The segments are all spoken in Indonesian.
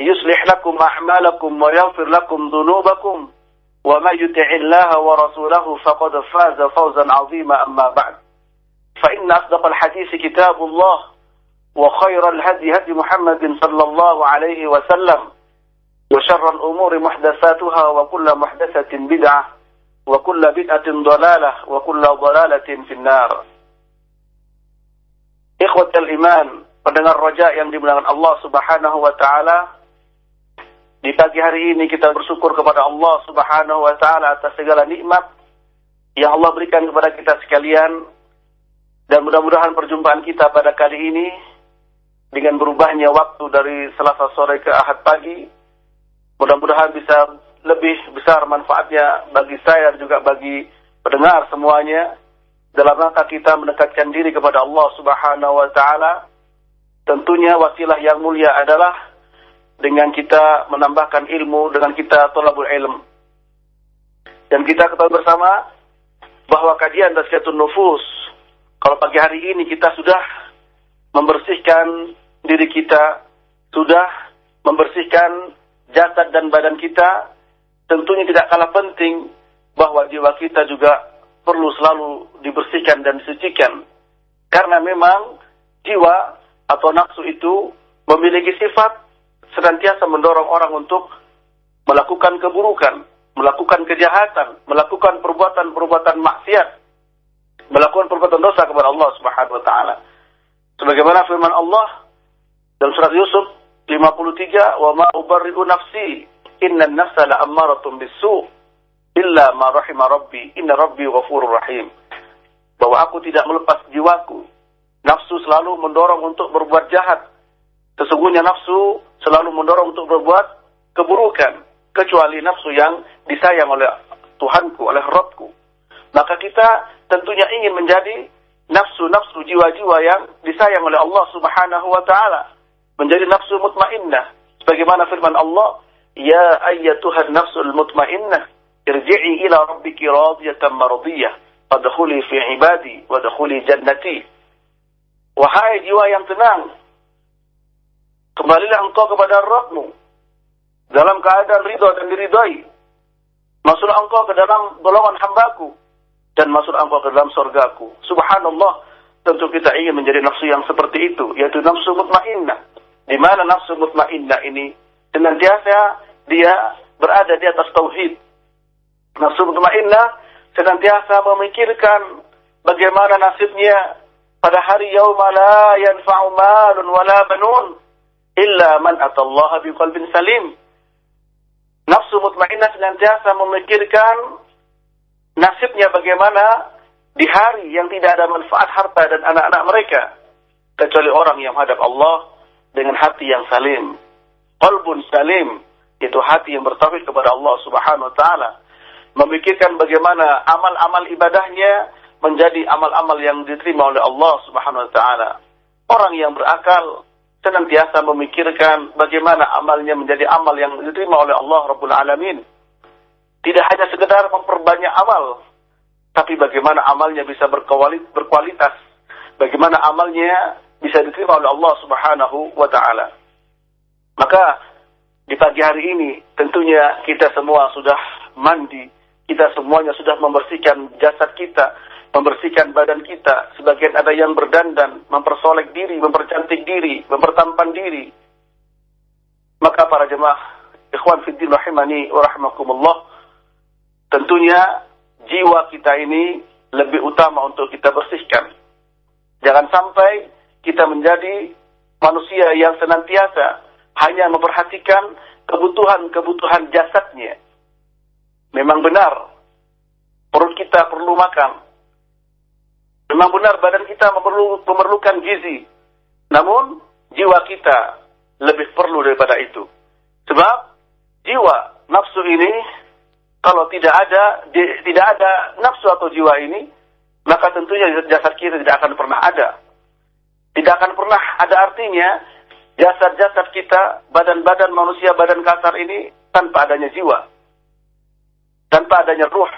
يصلح لكم أعمالكم ويغفر لكم ذنوبكم ومن يطع الله ورسوله فقد فاز فوزا عظيما أما بعد. فإن أصدق الحديث كتاب الله وخير الهدي هدي محمد صلى الله عليه وسلم وشر الأمور محدثاتها وكل محدثة بدعة وكل بدعة ضلالة وكل ضلالة في النار. إخوة الإيمان pendengar roja yang dimuliakan Subhanahu wa taala di pagi hari ini kita bersyukur kepada Allah Subhanahu wa taala atas segala nikmat yang Allah berikan kepada kita sekalian. Dan mudah-mudahan perjumpaan kita pada kali ini dengan berubahnya waktu dari Selasa sore ke Ahad pagi mudah-mudahan bisa lebih besar manfaatnya bagi saya dan juga bagi pendengar semuanya dalam rangka kita mendekatkan diri kepada Allah Subhanahu wa taala. Tentunya wasilah yang mulia adalah dengan kita menambahkan ilmu dengan kita tolabul ilm. Dan kita ketahui bersama bahwa kajian tazkiyatun nufus kalau pagi hari ini kita sudah membersihkan diri kita sudah membersihkan jasad dan badan kita tentunya tidak kalah penting bahwa jiwa kita juga perlu selalu dibersihkan dan disucikan. Karena memang jiwa atau nafsu itu memiliki sifat senantiasa mendorong orang untuk melakukan keburukan, melakukan kejahatan, melakukan perbuatan-perbuatan maksiat, melakukan perbuatan dosa kepada Allah Subhanahu wa taala. Sebagaimana firman Allah dalam surat Yusuf 53, "Wa ma ubarri'u nafsi, inna an-nafsa la'ammaratun bis-su' illa ma rahima rabbi, inna rabbi ghafurur rahim." Bahwa aku tidak melepas jiwaku Nafsu selalu mendorong untuk berbuat jahat. Sesungguhnya nafsu selalu mendorong untuk berbuat keburukan. Kecuali nafsu yang disayang oleh Tuhanku, oleh Rabbku. Maka kita tentunya ingin menjadi nafsu-nafsu jiwa-jiwa yang disayang oleh Allah subhanahu wa ta'ala. Menjadi nafsu mutmainnah. Sebagaimana firman Allah, Ya ayyatuhan nafsul mutmainnah, irji'i ila rabbiki radiyatan maradiyah. Fadkhuli fi ibadi, wadkhuli jannati. Wahai jiwa yang tenang, kembalilah engkau kepada Rabbmu dalam keadaan ridho dan diridhoi. Masuklah engkau ke dalam golongan hambaku dan masuk engkau ke dalam surgaku. Subhanallah, tentu kita ingin menjadi nafsu yang seperti itu, yaitu nafsu mutmainnah. Di mana nafsu mutmainnah ini senantiasa dia berada di atas tauhid. Nafsu mutmainnah senantiasa memikirkan bagaimana nasibnya pada hari yauma la yanfa'u malun wala banun illa man atallaha biqalbin salim. Nafsu mutmainnah senantiasa memikirkan nasibnya bagaimana di hari yang tidak ada manfaat harta dan anak-anak mereka kecuali orang yang hadap Allah dengan hati yang salim. Qalbun salim itu hati yang bertauhid kepada Allah Subhanahu wa taala. Memikirkan bagaimana amal-amal ibadahnya menjadi amal-amal yang diterima oleh Allah Subhanahu wa taala. Orang yang berakal senantiasa memikirkan bagaimana amalnya menjadi amal yang diterima oleh Allah Rabbul Alamin. Tidak hanya sekedar memperbanyak amal, tapi bagaimana amalnya bisa berkualitas, bagaimana amalnya bisa diterima oleh Allah Subhanahu wa taala. Maka di pagi hari ini tentunya kita semua sudah mandi, kita semuanya sudah membersihkan jasad kita, membersihkan badan kita. Sebagian ada yang berdandan, mempersolek diri, mempercantik diri, mempertampan diri. Maka para jemaah ikhwan fiddin rahimani wa rahimakumullah, tentunya jiwa kita ini lebih utama untuk kita bersihkan. Jangan sampai kita menjadi manusia yang senantiasa hanya memperhatikan kebutuhan-kebutuhan jasadnya. Memang benar, perut kita perlu makan. Memang benar badan kita memerlu, memerlukan gizi. Namun, jiwa kita lebih perlu daripada itu. Sebab, jiwa, nafsu ini, kalau tidak ada, di, tidak ada nafsu atau jiwa ini, maka tentunya jasad kita tidak akan pernah ada. Tidak akan pernah ada artinya jasad-jasad kita, badan-badan manusia, badan kasar ini tanpa adanya jiwa. Tanpa adanya ruh.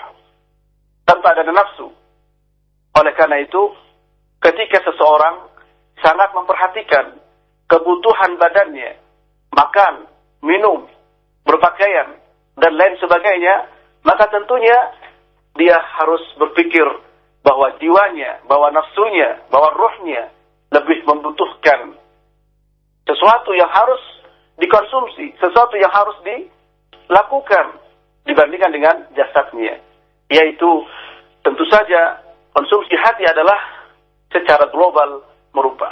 Tanpa adanya nafsu. Oleh karena itu, ketika seseorang sangat memperhatikan kebutuhan badannya, makan, minum, berpakaian, dan lain sebagainya, maka tentunya dia harus berpikir bahwa jiwanya, bahwa nafsunya, bahwa ruhnya lebih membutuhkan sesuatu yang harus dikonsumsi, sesuatu yang harus dilakukan dibandingkan dengan jasadnya. Yaitu tentu saja konsumsi hati adalah secara global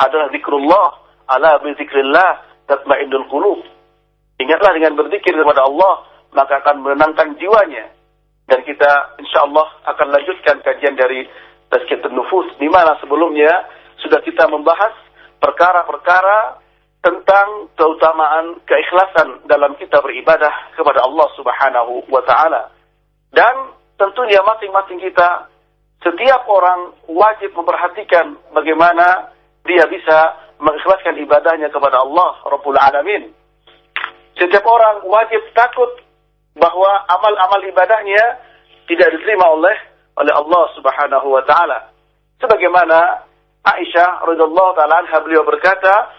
adalah zikrullah, ala bi zikrillah tatmainnul qulub. Ingatlah dengan berzikir kepada Allah, maka akan menenangkan jiwanya. Dan kita insya Allah akan lanjutkan kajian dari Tazkiyatun Nufus di mana sebelumnya sudah kita membahas perkara-perkara tentang keutamaan keikhlasan dalam kita beribadah kepada Allah Subhanahu wa taala. Dan tentunya masing-masing kita setiap orang wajib memperhatikan bagaimana dia bisa mengikhlaskan ibadahnya kepada Allah Rabbul Alamin. Setiap orang wajib takut bahwa amal-amal ibadahnya tidak diterima oleh oleh Allah Subhanahu wa taala. Sebagaimana Aisyah radhiyallahu taala anha beliau berkata,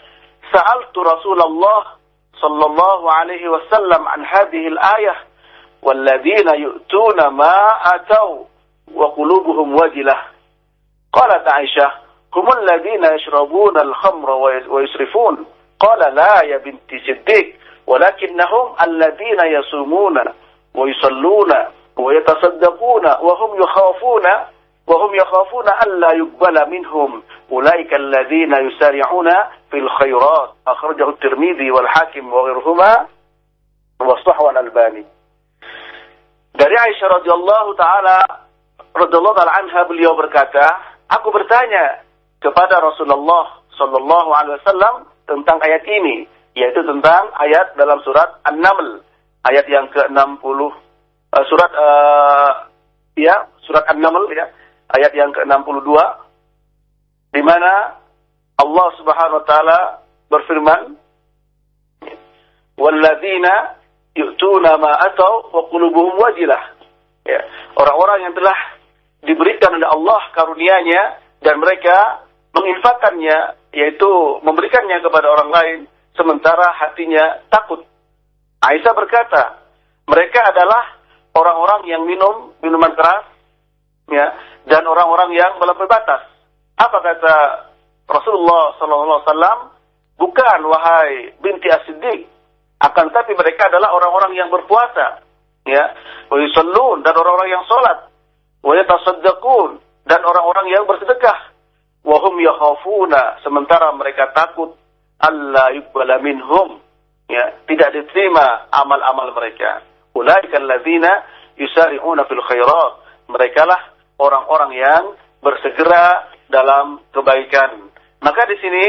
"Sa'altu Rasulullah sallallahu alaihi wasallam an hadhihi al-ayah walladzina yu'tuna ma atau wajilah." Qalat Aisyah, "Hum alladhina yashrabuna al-khamra wa yusrifun." Qala la ya binti Siddiq, ولكنهم الذين يصومون ويصلون ويتصدقون وهم يخافون وهم يخافون ألا يقبل منهم أولئك الذين يسارعون في الخيرات أخرجه الترمذي والحاكم وغيرهما وصحوه الألباني dari Aisyah radhiyallahu taala radhiyallahu anha beliau berkata, aku bertanya kepada Rasulullah sallallahu alaihi wasallam tentang ayat ini, yaitu tentang ayat dalam surat An-Naml, ayat yang ke-60 uh, surat uh, ya, surat An-Naml ya, ayat yang ke-62 di mana Allah Subhanahu wa taala berfirman walladzina yu'tuna ma atau wa qulubuhum wajilah. Ya orang-orang yang telah diberikan oleh Allah karunia-Nya dan mereka menginfakkannya yaitu memberikannya kepada orang lain sementara hatinya takut Aisyah berkata mereka adalah orang-orang yang minum minuman keras ya dan orang-orang yang melampaui batas. Apa kata Rasulullah SAW? Bukan wahai binti As-Siddiq, akan tapi mereka adalah orang-orang yang berpuasa, ya, dan orang-orang yang sholat, wa yatasaddaqun dan orang-orang yang bersedekah, wa hum yakhafuna sementara mereka takut Allah yuqbala minhum, ya, tidak diterima amal-amal mereka. Ulaika alladzina yusari'una fil khairat. Mereka lah orang-orang yang bersegera dalam kebaikan. Maka di sini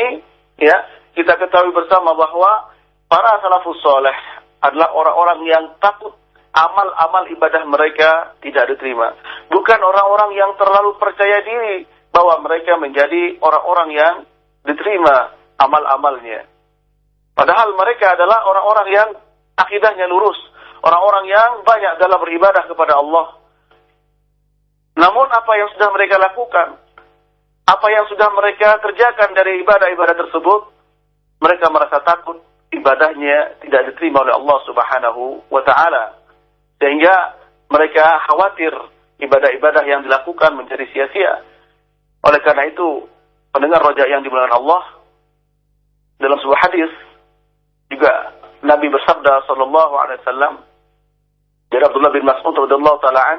ya kita ketahui bersama bahwa para salafus soleh adalah orang-orang yang takut amal-amal ibadah mereka tidak diterima. Bukan orang-orang yang terlalu percaya diri bahwa mereka menjadi orang-orang yang diterima amal-amalnya. Padahal mereka adalah orang-orang yang akidahnya lurus, orang-orang yang banyak dalam beribadah kepada Allah namun apa yang sudah mereka lakukan, apa yang sudah mereka kerjakan dari ibadah-ibadah tersebut, mereka merasa takut ibadahnya tidak diterima oleh Allah Subhanahu wa taala. Sehingga mereka khawatir ibadah-ibadah yang dilakukan menjadi sia-sia. Oleh karena itu, pendengar rojak yang dimuliakan Allah dalam sebuah hadis juga Nabi bersabda sallallahu alaihi wasallam dari Abdullah bin Mas'ud radhiyallahu taala an,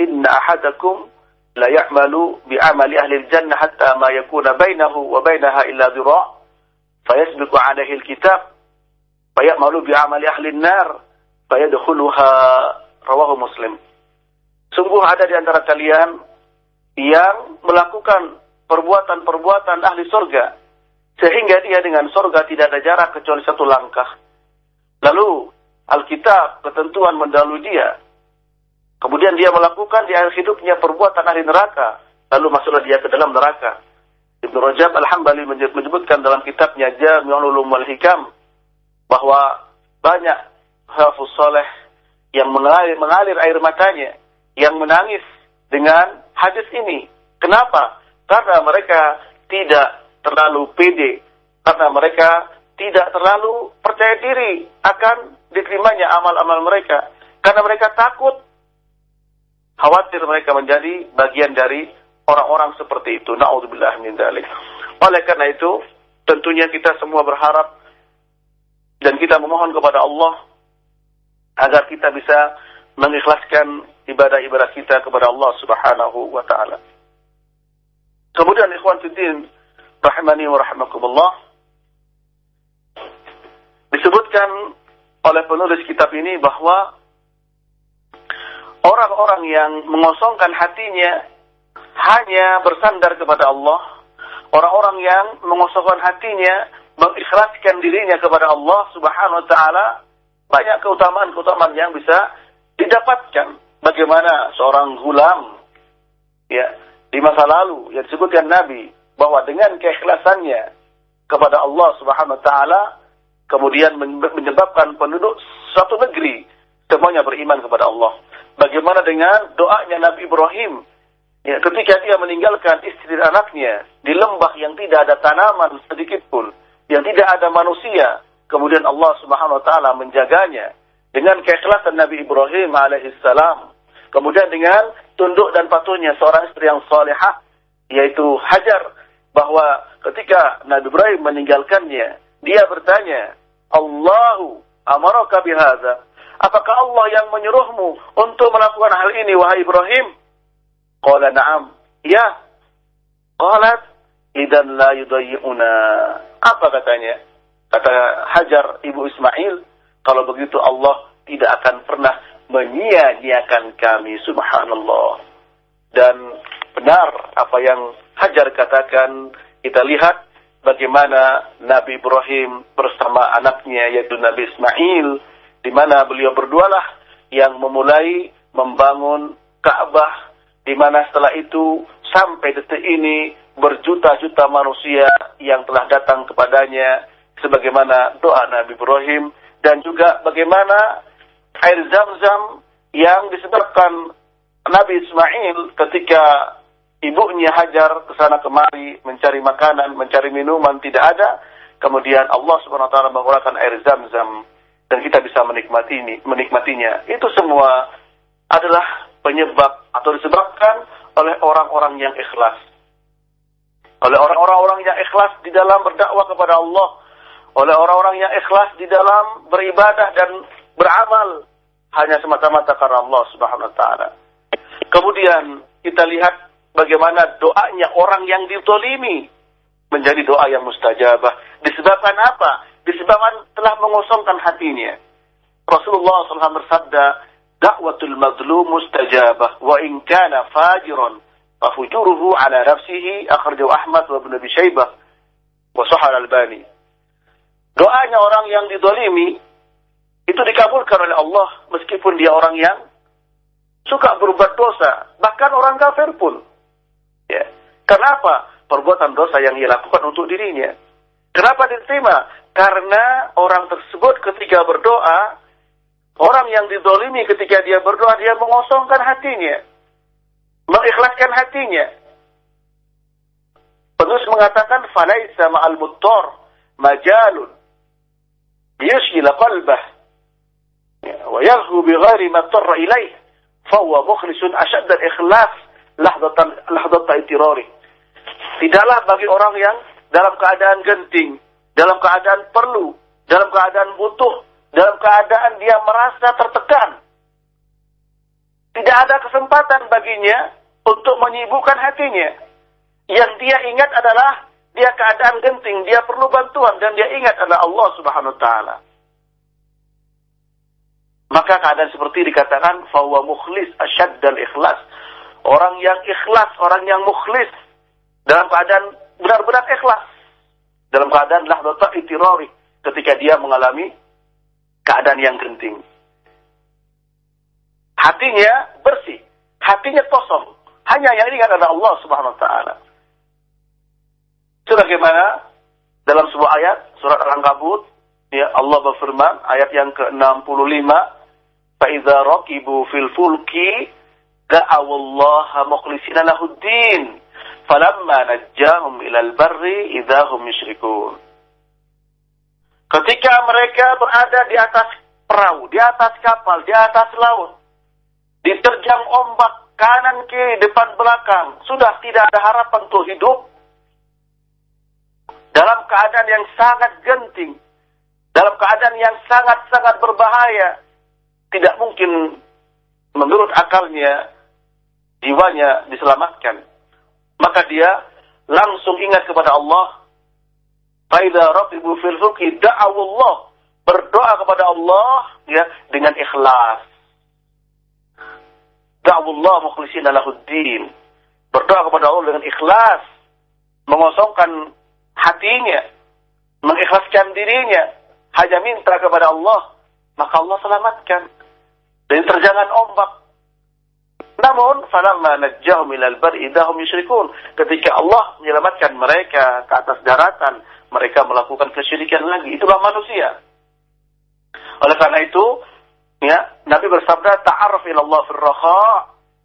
"Inna ahadakum la ya'malu bi amali ahli al-jannah hatta ma yakuna bainahu wa bainaha illa dhira' fayasbiqu 'alaihi al-kitab fayamalu bi amali ahli an-nar fayadkhuluha." Rawahu Muslim. Sungguh ada di antara kalian yang melakukan perbuatan-perbuatan ahli surga sehingga dia dengan surga tidak ada jarak kecuali satu langkah. Lalu Alkitab ketentuan mendahului dia. Kemudian dia melakukan di akhir hidupnya perbuatan ahli neraka, lalu masuklah dia ke dalam neraka. Ibnu Rajab Al-Hambali menyebutkan dalam kitabnya Jami'ul Ulum wal Hikam bahwa banyak hafuz soleh yang mengalir, mengalir air matanya, yang menangis dengan hadis ini. Kenapa? Karena mereka tidak terlalu pede. Karena mereka tidak terlalu percaya diri akan diterimanya amal-amal mereka. Karena mereka takut. Khawatir mereka menjadi bagian dari orang-orang seperti itu. Naudzubillah min dzalik oleh karena itu tentunya kita semua berharap dan kita memohon kepada Allah agar kita bisa mengikhlaskan ibadah-ibadah kita kepada Allah Subhanahu wa taala. Kemudian ikhwan fiddin rahimani wa rahimakumullah disebutkan oleh penulis kitab ini bahwa orang-orang yang mengosongkan hatinya hanya bersandar kepada Allah, orang-orang yang mengosongkan hatinya mengikhlaskan dirinya kepada Allah Subhanahu wa taala, banyak keutamaan-keutamaan yang bisa didapatkan. Bagaimana seorang gulam ya di masa lalu yang disebutkan Nabi bahwa dengan keikhlasannya kepada Allah Subhanahu wa taala kemudian menyebabkan penduduk suatu negeri semuanya beriman kepada Allah. Bagaimana dengan doanya Nabi Ibrahim ya, ketika dia meninggalkan istri dan anaknya di lembah yang tidak ada tanaman sedikit pun, yang tidak ada manusia, kemudian Allah Subhanahu wa taala menjaganya dengan keikhlasan Nabi Ibrahim alaihissalam. Kemudian dengan tunduk dan patuhnya seorang istri yang salehah yaitu Hajar bahwa ketika Nabi Ibrahim meninggalkannya, dia bertanya, Allahu amaraka bihadza. Apakah Allah yang menyuruhmu untuk melakukan hal ini, wahai Ibrahim? Qala na'am. Ya. Qalat, idan la yudayyi'una. Apa katanya? Kata Hajar, ibu Ismail, kalau begitu Allah tidak akan pernah menyia-nyiakan kami, subhanallah. Dan benar apa yang Hajar katakan, kita lihat bagaimana Nabi Ibrahim bersama anaknya yaitu Nabi Ismail, di mana beliau berdualah yang memulai membangun Ka'bah, di mana setelah itu sampai detik ini berjuta-juta manusia yang telah datang kepadanya sebagaimana doa Nabi Ibrahim dan juga bagaimana air zam-zam yang disebabkan Nabi Ismail ketika ibunya Hajar ke sana kemari mencari makanan, mencari minuman tidak ada. Kemudian Allah Subhanahu wa taala mengurangkan air Zam-Zam dan kita bisa menikmati ini, menikmatinya. Itu semua adalah penyebab atau disebabkan oleh orang-orang yang ikhlas. Oleh orang-orang yang ikhlas di dalam berdakwah kepada Allah, oleh orang-orang yang ikhlas di dalam beribadah dan beramal hanya semata-mata karena Allah Subhanahu wa taala. Kemudian kita lihat bagaimana doanya orang yang ditolimi menjadi doa yang mustajabah. Disebabkan apa? Disebabkan telah mengosongkan hatinya. Rasulullah SAW bersabda, Da'watul mazlum mustajabah, wa in kana fajiran, fafujuruhu ala nafsihi, akhrajahu Ahmad wa Ibn Abi Shaybah, wa Sahal Albani. Doanya orang yang didolimi, itu dikabulkan oleh Allah, meskipun dia orang yang suka berbuat dosa, bahkan orang kafir pun. Ya. Kenapa? Perbuatan dosa yang ia lakukan untuk dirinya. Kenapa diterima? Karena orang tersebut ketika berdoa, orang yang didolimi ketika dia berdoa, dia mengosongkan hatinya. Mengikhlaskan hatinya. Penulis mengatakan, فَلَيْسَ مَعَ الْمُطَّرِ مَجَالٌ لِيُشْغِلَ قَلْبَهِ وَيَغْهُ بِغَيْرِ مَا اضْطَرَّ إِلَيْهِ فَهُوَ مُخْلِصٌ أَشَدَّ الْإِخْلَاصِ lahdatan lahdata itirari. Tidaklah bagi orang yang dalam keadaan genting, dalam keadaan perlu, dalam keadaan butuh, dalam keadaan dia merasa tertekan. Tidak ada kesempatan baginya untuk menyibukkan hatinya. Yang dia ingat adalah dia keadaan genting, dia perlu bantuan dan dia ingat adalah Allah Subhanahu wa taala. Maka keadaan seperti dikatakan fawa mukhlis asyad dan ikhlas. Orang yang ikhlas, orang yang mukhlis dalam keadaan benar-benar ikhlas. Dalam keadaan lahdata itirari ketika dia mengalami keadaan yang genting. Hatinya bersih, hatinya kosong. Hanya yang ingat adalah Allah Subhanahu wa taala. Sebagaimana dalam sebuah ayat surat Al-Ankabut ya Allah berfirman ayat yang ke-65 fa idza raqibu fil fulki da'awallaha mukhlishina lahuddin falamma najjahum ilal barri idahum yusyrikun Ketika mereka berada di atas perahu, di atas kapal, di atas laut, diterjang ombak kanan kiri depan belakang, sudah tidak ada harapan untuk hidup, dalam keadaan yang sangat genting, dalam keadaan yang sangat-sangat berbahaya, tidak mungkin menurut akalnya jiwanya diselamatkan. Maka dia langsung ingat kepada Allah. Faida raqibu fil fuki da'awullah. Berdoa kepada Allah ya dengan ikhlas. Da'awullah mukhlisina lahuddin. Berdoa kepada Allah dengan ikhlas. Mengosongkan hatinya, mengikhlaskan dirinya, hanya minta kepada Allah, maka Allah selamatkan dari terjangan ombak. Namun, falamma najjahum ilal bar idahum yusyrikun. Ketika Allah menyelamatkan mereka ke atas daratan, mereka melakukan kesyirikan lagi. Itulah manusia. Oleh karena itu, ya, Nabi bersabda, ta'aruf ilallah fil raha,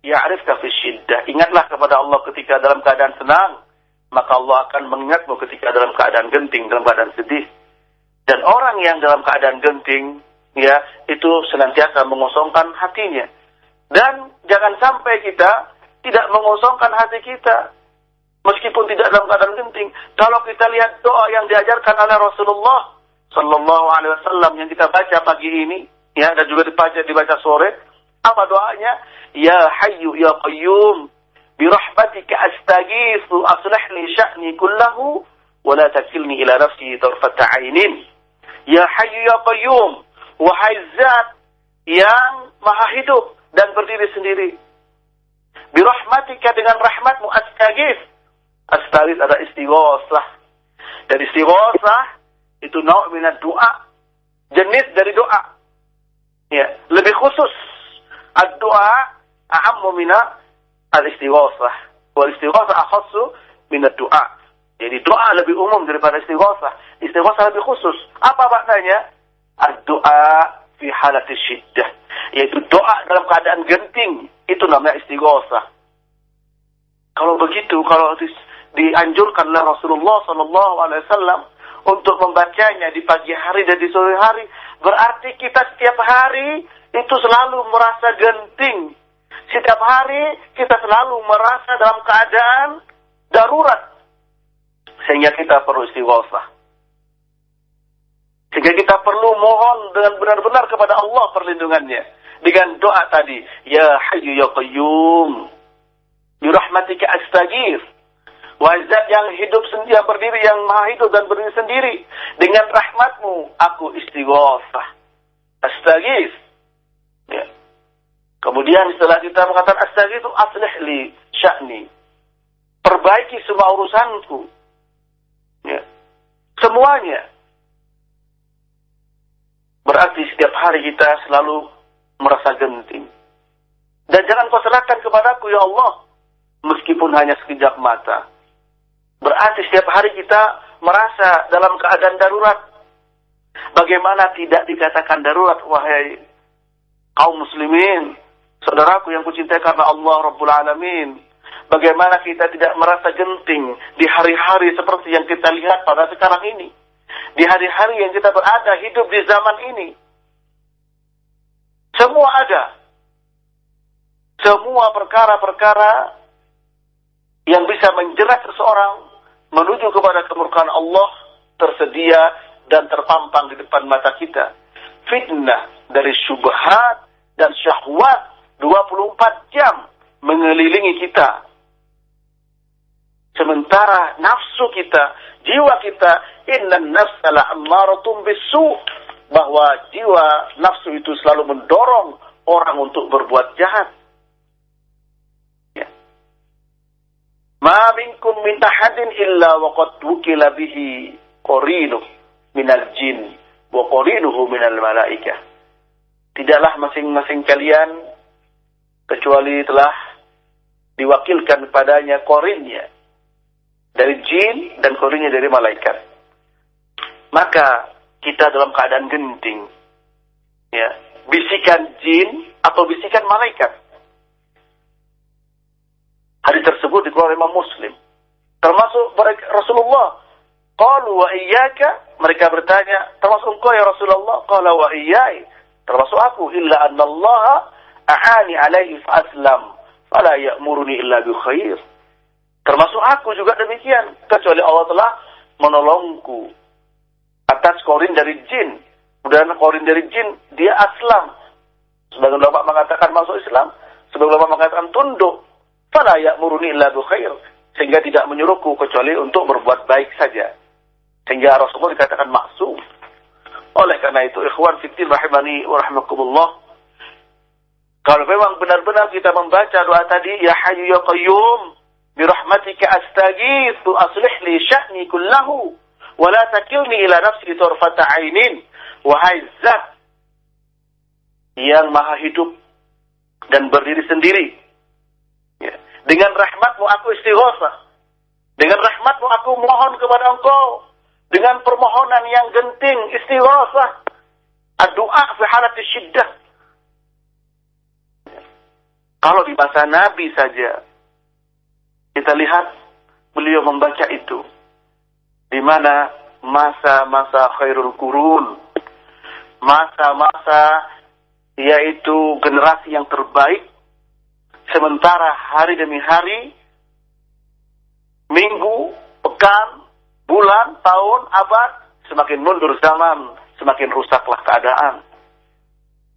ya'rifka fi syiddah. Ingatlah kepada Allah ketika dalam keadaan senang, maka Allah akan mengingatmu ketika dalam keadaan genting, dalam keadaan sedih. Dan orang yang dalam keadaan genting, ya, itu senantiasa mengosongkan hatinya. Dan jangan sampai kita tidak mengosongkan hati kita. Meskipun tidak dalam keadaan genting. Kalau kita lihat doa yang diajarkan oleh Rasulullah Sallallahu Alaihi Wasallam yang kita baca pagi ini, ya, dan juga dibaca dibaca sore, apa doanya? Ya Hayyu Ya Qayyum birahmatika astaghiitsu aslihni sya'ni kullahu wa la takilni ila nafsi tarfata 'ainin. Ya Hayyu ya Qayyum, wahai Zat yang Maha Hidup dan berdiri sendiri. Birahmatika dengan rahmatmu astagif. Astagif ada istighosah. Dan istighosah itu nau' minat doa, jenis dari doa. Ya, lebih khusus ad-doa a'ammu minat al-istighosah. Wal istighosah akhassu min doa. Jadi doa lebih umum daripada istighosah. Istighosah lebih khusus. Apa maknanya? Ad-doa fi halati syiddah. Yaitu doa dalam keadaan genting. Itu namanya istighosah. Kalau begitu, kalau dianjurkan oleh Rasulullah Wasallam untuk membacanya di pagi hari dan di sore hari, berarti kita setiap hari itu selalu merasa genting, setiap hari kita selalu merasa dalam keadaan darurat. Sehingga kita perlu istighosah. Sehingga kita perlu mohon dengan benar-benar kepada Allah perlindungannya. Dengan doa tadi. Ya Hayyu Ya Qayyum. Birahmatika astagir. Wazat yang hidup sendiri, yang berdiri, yang maha hidup dan berdiri sendiri. Dengan rahmatmu, aku istighosah. Astagir. Kemudian setelah kita mengatakan itu aslih li sya'ni. Perbaiki semua urusanku. Ya. Semuanya. Berarti setiap hari kita selalu merasa genting. Dan jangan kau serahkan kepadaku ya Allah. Meskipun hanya sekejap mata. Berarti setiap hari kita merasa dalam keadaan darurat. Bagaimana tidak dikatakan darurat wahai kaum muslimin Saudaraku yang kucintai karena Allah Rabbul Alamin. Bagaimana kita tidak merasa genting di hari-hari seperti yang kita lihat pada sekarang ini. Di hari-hari yang kita berada hidup di zaman ini. Semua ada. Semua perkara-perkara yang bisa menjerat seseorang menuju kepada kemurkaan Allah tersedia dan terpampang di depan mata kita. fitnah, dari syubhat dan syahwat 24 jam mengelilingi kita. Sementara nafsu kita, jiwa kita, inna nafsala ammaratum bisu. Bahwa jiwa nafsu itu selalu mendorong orang untuk berbuat jahat. Ya. Ma minkum min ahadin illa waqad wukila bihi qarinu minal jin wa qarinuhu minal malaikah. Tidaklah masing-masing kalian kecuali telah diwakilkan padanya korinnya dari jin dan korinnya dari malaikat. Maka kita dalam keadaan genting, ya, bisikan jin atau bisikan malaikat. Hadis tersebut dikeluarkan Imam Muslim. Termasuk Rasulullah. Qalu wa iyyaka mereka bertanya, termasuk engkau ya Rasulullah? Qala wa iyyai. Termasuk aku illa anna a'ani alaihi aslam fala ya'muruni illa bi khair. Termasuk aku juga demikian. Kecuali Allah telah menolongku atas korin dari jin. Kemudian korin dari jin, dia aslam. Sebagian ulama mengatakan masuk Islam. Sebagian ulama mengatakan tunduk. Fala ya'muruni illa bi khair. Sehingga tidak menyuruhku kecuali untuk berbuat baik saja. Sehingga Rasulullah dikatakan maksum. Oleh karena itu, ikhwan fitin rahimani wa rahmakumullah. Kalau memang benar-benar kita membaca doa tadi, Ya Hayyu Ya Qayyum, birahmatika astaghithu aslih li sya'ni kullahu, wa la takilni ila nafsi turfata ainin. Wahai zat yang maha hidup dan berdiri sendiri. Ya. Dengan rahmatmu aku istighosah. Dengan rahmatmu aku mohon kepada engkau. Dengan permohonan yang genting, istighosah. Doa fi halati syiddah kalau di masa Nabi saja, kita lihat beliau membaca itu. Di mana masa-masa khairul kurun, masa-masa yaitu generasi yang terbaik, sementara hari demi hari, minggu, pekan, bulan, tahun, abad, semakin mundur zaman, semakin rusaklah keadaan.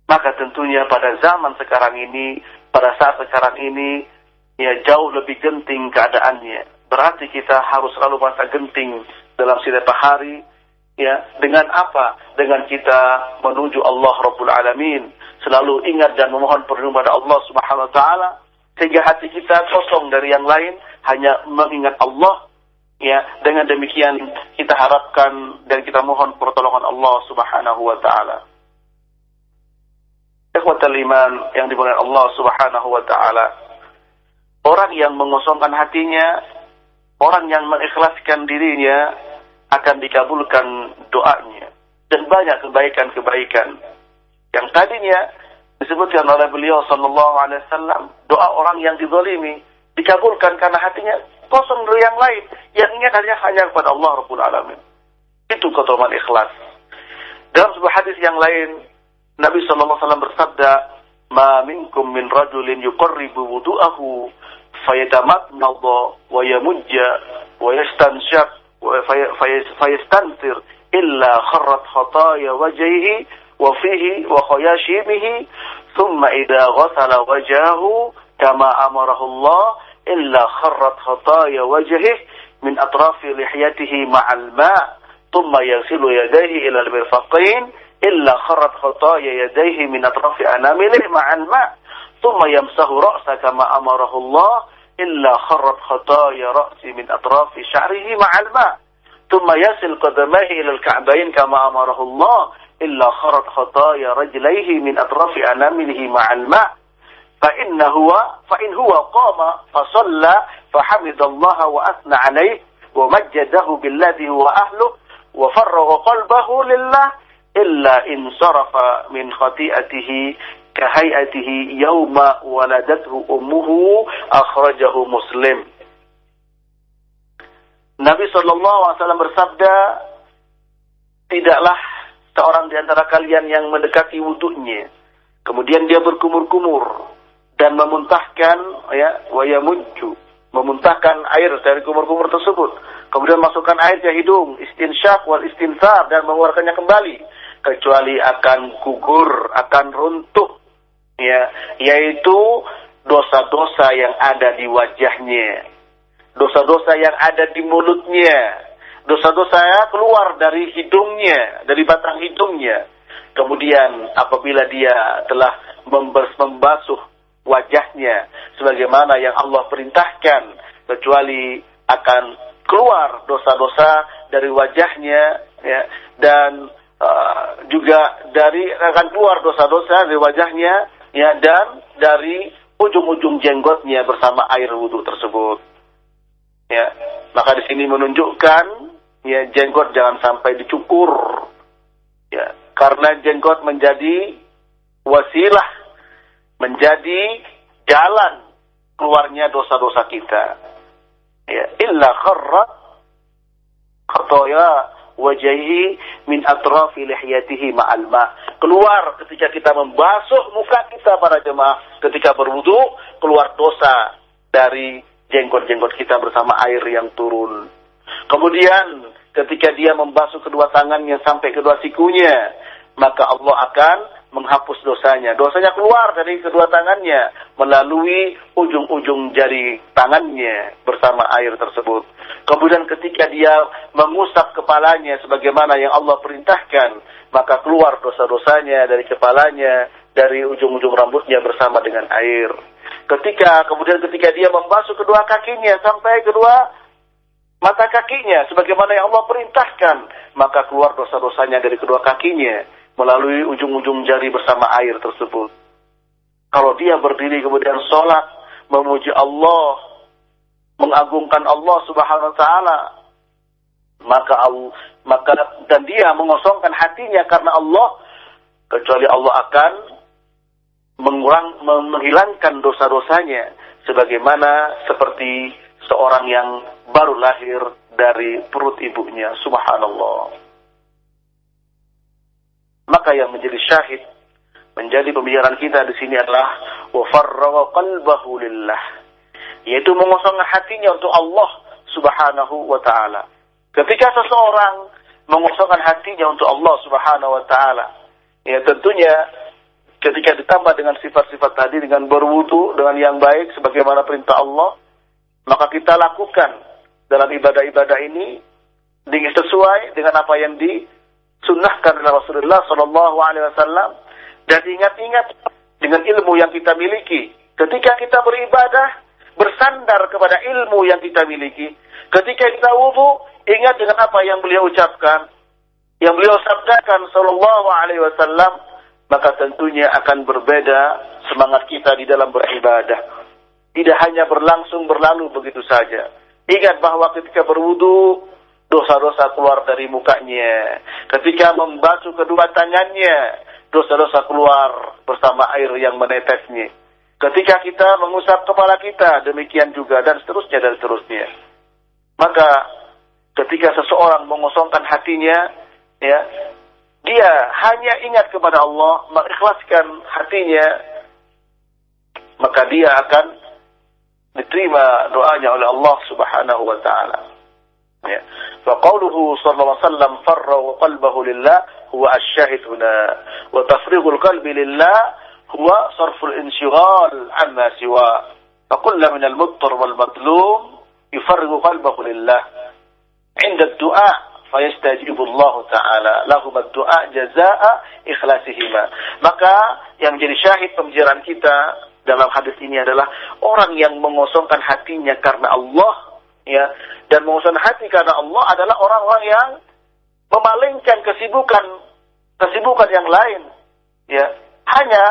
Maka tentunya pada zaman sekarang ini pada saat sekarang ini ya jauh lebih genting keadaannya. Berarti kita harus selalu merasa genting dalam setiap hari ya dengan apa? Dengan kita menuju Allah Rabbul Alamin, selalu ingat dan memohon perlindungan pada Allah Subhanahu wa taala sehingga hati kita kosong dari yang lain, hanya mengingat Allah ya dengan demikian kita harapkan dan kita mohon pertolongan Allah Subhanahu wa taala. Ikhwatal iman yang dimulai Allah subhanahu wa ta'ala. Orang yang mengosongkan hatinya, orang yang mengikhlaskan dirinya, akan dikabulkan doanya. Dan banyak kebaikan-kebaikan. Yang tadinya disebutkan oleh beliau sallallahu alaihi wasallam, doa orang yang dizalimi dikabulkan karena hatinya kosong dari yang lain. Yang ingat hanya hanya kepada Allah Rabbul Alamin. Itu keutamaan ikhlas. Dalam sebuah hadis yang lain, Nabi SAW bersabda, "Ma minkum min rajulin yuqarribu wudu'ahu fayatamatnadha wa yamujja wa yastanshaq wa fayastansir illa kharrat khataya wajhihi wa fihi wa khayashimihi thumma idha ghasala wajahu kama amarahu Allah illa kharrat khataya wajhihi min atrafi lihyatihi ma'al ma' thumma yaghsilu yadayhi ila al-mirfaqain إلا خرت خطايا يديه من أطراف أنامله مع الماء ثم يمسح رأسه كما أمره الله إلا خرت خطايا رأسه من أطراف شعره مع الماء. ثم يصل قدميه إلى الكعبين كما أمره الله إلا خرت خطايا رجليه من أطراف أنامله مع الماء. فإن هو فإن هو قام فصلى فحمد الله وأثنى عليه ومجده بالذي هو أهله وفرغ قلبه لله illa in sarafa min khati'atihi kahayatihi yauma waladathu ummuhu akhrajahu muslim. Nabi Shallallahu Alaihi Wasallam bersabda tidaklah seorang di antara kalian yang mendekati wudhunya kemudian dia berkumur-kumur dan memuntahkan ya waya muncu memuntahkan air dari kumur-kumur tersebut kemudian masukkan air ke hidung istinsyak wal istinsar dan mengeluarkannya kembali kecuali akan gugur, akan runtuh. Ya, yaitu dosa-dosa yang ada di wajahnya. Dosa-dosa yang ada di mulutnya. Dosa-dosa keluar dari hidungnya, dari batang hidungnya. Kemudian apabila dia telah membasuh wajahnya sebagaimana yang Allah perintahkan kecuali akan keluar dosa-dosa dari wajahnya ya dan uh, juga dari akan keluar dosa-dosa dari wajahnya ya dan dari ujung-ujung jenggotnya bersama air wudhu tersebut. Ya maka di sini menunjukkan ya jenggot jangan sampai dicukur. Ya karena jenggot menjadi wasilah menjadi jalan keluarnya dosa-dosa kita. Ya, illa kharra khataya wajhihi min atrafi lihyatihi ma'al ma. Keluar ketika kita membasuh muka kita para jemaah ketika berwudu, keluar dosa dari jenggot-jenggot kita bersama air yang turun. Kemudian ketika dia membasuh kedua tangannya sampai kedua sikunya, maka Allah akan menghapus dosanya. Dosanya keluar dari kedua tangannya melalui ujung-ujung jari tangannya bersama air tersebut. Kemudian ketika dia mengusap kepalanya sebagaimana yang Allah perintahkan, maka keluar dosa-dosanya dari kepalanya, dari ujung-ujung rambutnya bersama dengan air. Ketika kemudian ketika dia membasuh kedua kakinya sampai kedua mata kakinya sebagaimana yang Allah perintahkan, maka keluar dosa-dosanya dari kedua kakinya melalui ujung-ujung jari bersama air tersebut. Kalau dia berdiri kemudian sholat, memuji Allah, mengagungkan Allah subhanahu wa ta'ala, maka Allah, maka dan dia mengosongkan hatinya karena Allah, kecuali Allah akan mengurang, menghilangkan dosa-dosanya, sebagaimana seperti seorang yang baru lahir dari perut ibunya. Subhanallah. Maka yang menjadi syahid menjadi pembicaraan kita di sini adalah wa qalbahu lillah yaitu mengosongkan hatinya untuk Allah Subhanahu wa taala. Ketika seseorang mengosongkan hatinya untuk Allah Subhanahu wa taala, ya tentunya ketika ditambah dengan sifat-sifat tadi dengan berwudu dengan yang baik sebagaimana perintah Allah, maka kita lakukan dalam ibadah-ibadah ini dengan sesuai dengan apa yang di sunnahkan oleh Rasulullah Shallallahu Alaihi Wasallam dan ingat-ingat dengan ilmu yang kita miliki. Ketika kita beribadah, bersandar kepada ilmu yang kita miliki. Ketika kita wudhu, ingat dengan apa yang beliau ucapkan, yang beliau sabdakan Shallallahu Alaihi Wasallam, maka tentunya akan berbeda semangat kita di dalam beribadah. Tidak hanya berlangsung berlalu begitu saja. Ingat bahwa ketika berwudu, dosa-dosa keluar dari mukanya. Ketika membasuh kedua tangannya, dosa-dosa keluar bersama air yang menetesnya. Ketika kita mengusap kepala kita, demikian juga dan seterusnya dan seterusnya. Maka ketika seseorang mengosongkan hatinya, ya, dia hanya ingat kepada Allah, mengikhlaskan hatinya, maka dia akan diterima doanya oleh Allah Subhanahu wa taala. Ya. Wa qawluhu sallallahu alaihi wasallam farrahu qalbahu lillah huwa asy-syahid huna. Wa tafrighul qalbi lillah huwa sarful inshighal amma siwa. Fa kullu min al-muttar wal madlum yufarrighu qalbahu lillah. 'Inda ad-du'a. Maka yang jadi syahid pembicaraan kita dalam hadis ini adalah orang yang mengosongkan hatinya karena Allah ya dan mengusahkan hati karena Allah adalah orang-orang yang memalingkan kesibukan kesibukan yang lain ya. Hanya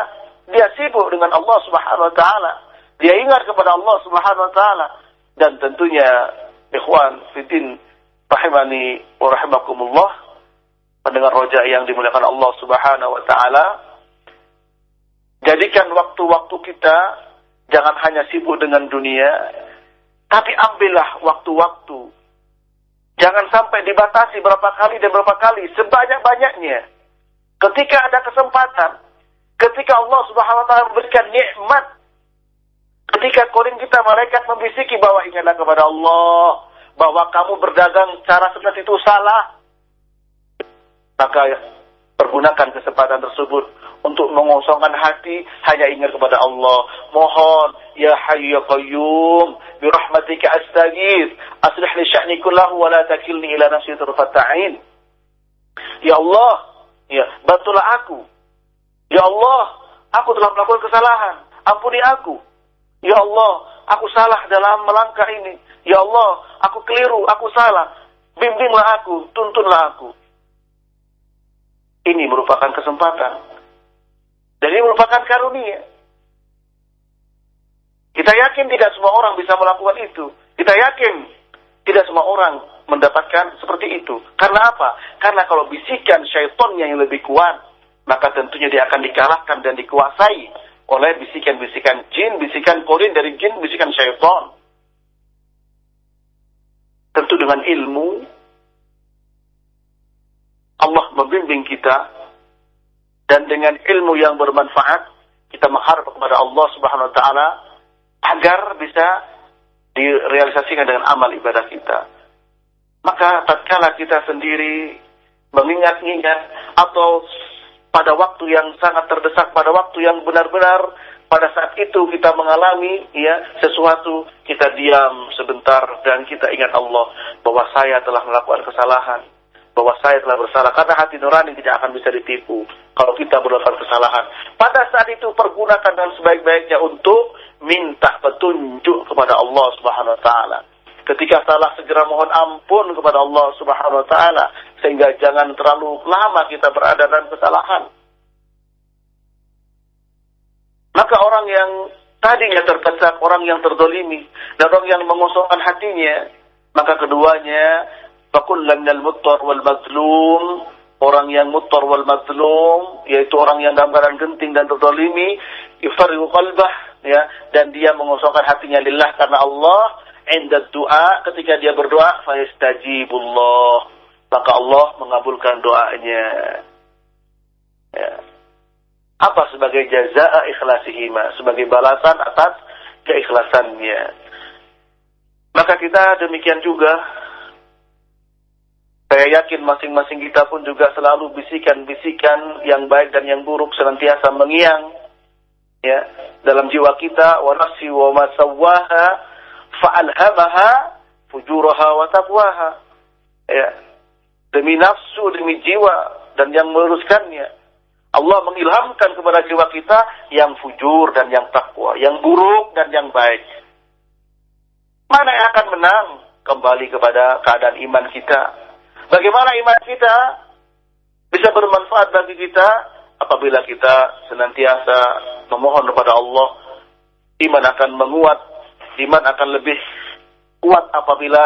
dia sibuk dengan Allah Subhanahu wa taala. Dia ingat kepada Allah Subhanahu wa taala. Dan tentunya ikhwan fitin rahimani wa rahimakumullah pendengar roja yang dimuliakan Allah Subhanahu wa taala jadikan waktu-waktu kita jangan hanya sibuk dengan dunia tapi ambillah waktu-waktu. Jangan sampai dibatasi berapa kali dan berapa kali, sebanyak-banyaknya. Ketika ada kesempatan, ketika Allah Subhanahu wa taala memberikan nikmat, ketika korin kita malaikat membisiki bahwa ingatlah kepada Allah, bahwa kamu berdagang cara seperti itu salah, maka pergunakan kesempatan tersebut untuk mengosongkan hati hanya ingat kepada Allah. Mohon ya Hayyu ya Qayyum bi rahmatika astaghith aslih li sya'ni kullahu wa la takilni ila nafsi tarfata'in. Ya Allah, ya bantulah aku. Ya Allah, aku telah melakukan kesalahan. Ampuni aku. Ya Allah, aku salah dalam melangkah ini. Ya Allah, aku keliru, aku salah. Bimbinglah aku, tuntunlah aku. Ini merupakan kesempatan dan ini merupakan karunia. Kita yakin tidak semua orang bisa melakukan itu. Kita yakin tidak semua orang mendapatkan seperti itu. Karena apa? Karena kalau bisikan syaitannya yang lebih kuat, maka tentunya dia akan dikalahkan dan dikuasai oleh bisikan-bisikan jin, bisikan korin dari jin, bisikan syaitan. Tentu dengan ilmu, Allah membimbing kita dan dengan ilmu yang bermanfaat kita mengharap kepada Allah Subhanahu wa taala agar bisa direalisasikan dengan amal ibadah kita. Maka tatkala kita sendiri mengingat-ingat atau pada waktu yang sangat terdesak, pada waktu yang benar-benar pada saat itu kita mengalami ya sesuatu, kita diam sebentar dan kita ingat Allah bahwa saya telah melakukan kesalahan bahwa saya telah bersalah karena hati nurani tidak akan bisa ditipu kalau kita melakukan kesalahan. Pada saat itu pergunakan dengan sebaik-baiknya untuk minta petunjuk kepada Allah Subhanahu wa taala. Ketika salah segera mohon ampun kepada Allah Subhanahu wa taala sehingga jangan terlalu lama kita berada dalam kesalahan. Maka orang yang tadinya terkesak, orang yang terdolimi, dan orang yang mengosongkan hatinya, maka keduanya Fakullan minal muttar wal mazlum. Orang yang muttar wal mazlum yaitu orang yang dalam keadaan genting dan terzalimi yufariqu qalbah ya dan dia mengosongkan hatinya lillah karena Allah inda doa ketika dia berdoa fayastajibullah. Maka Allah mengabulkan doanya. Ya. apa sebagai jazaa ikhlasihima sebagai balasan atas keikhlasannya. Maka kita demikian juga saya yakin masing-masing kita pun juga selalu bisikan-bisikan yang baik dan yang buruk senantiasa mengiang ya dalam jiwa kita. Wa nafsi wa ma sawwaha fa'alhamaha fujuraha wa taqwaha. Ya. Demi nafsu demi jiwa dan yang meluruskannya. Allah mengilhamkan kepada jiwa kita yang fujur dan yang takwa, yang buruk dan yang baik. Mana yang akan menang? Kembali kepada keadaan iman kita, Bagaimana iman kita bisa bermanfaat bagi kita apabila kita senantiasa memohon kepada Allah. Iman akan menguat, iman akan lebih kuat apabila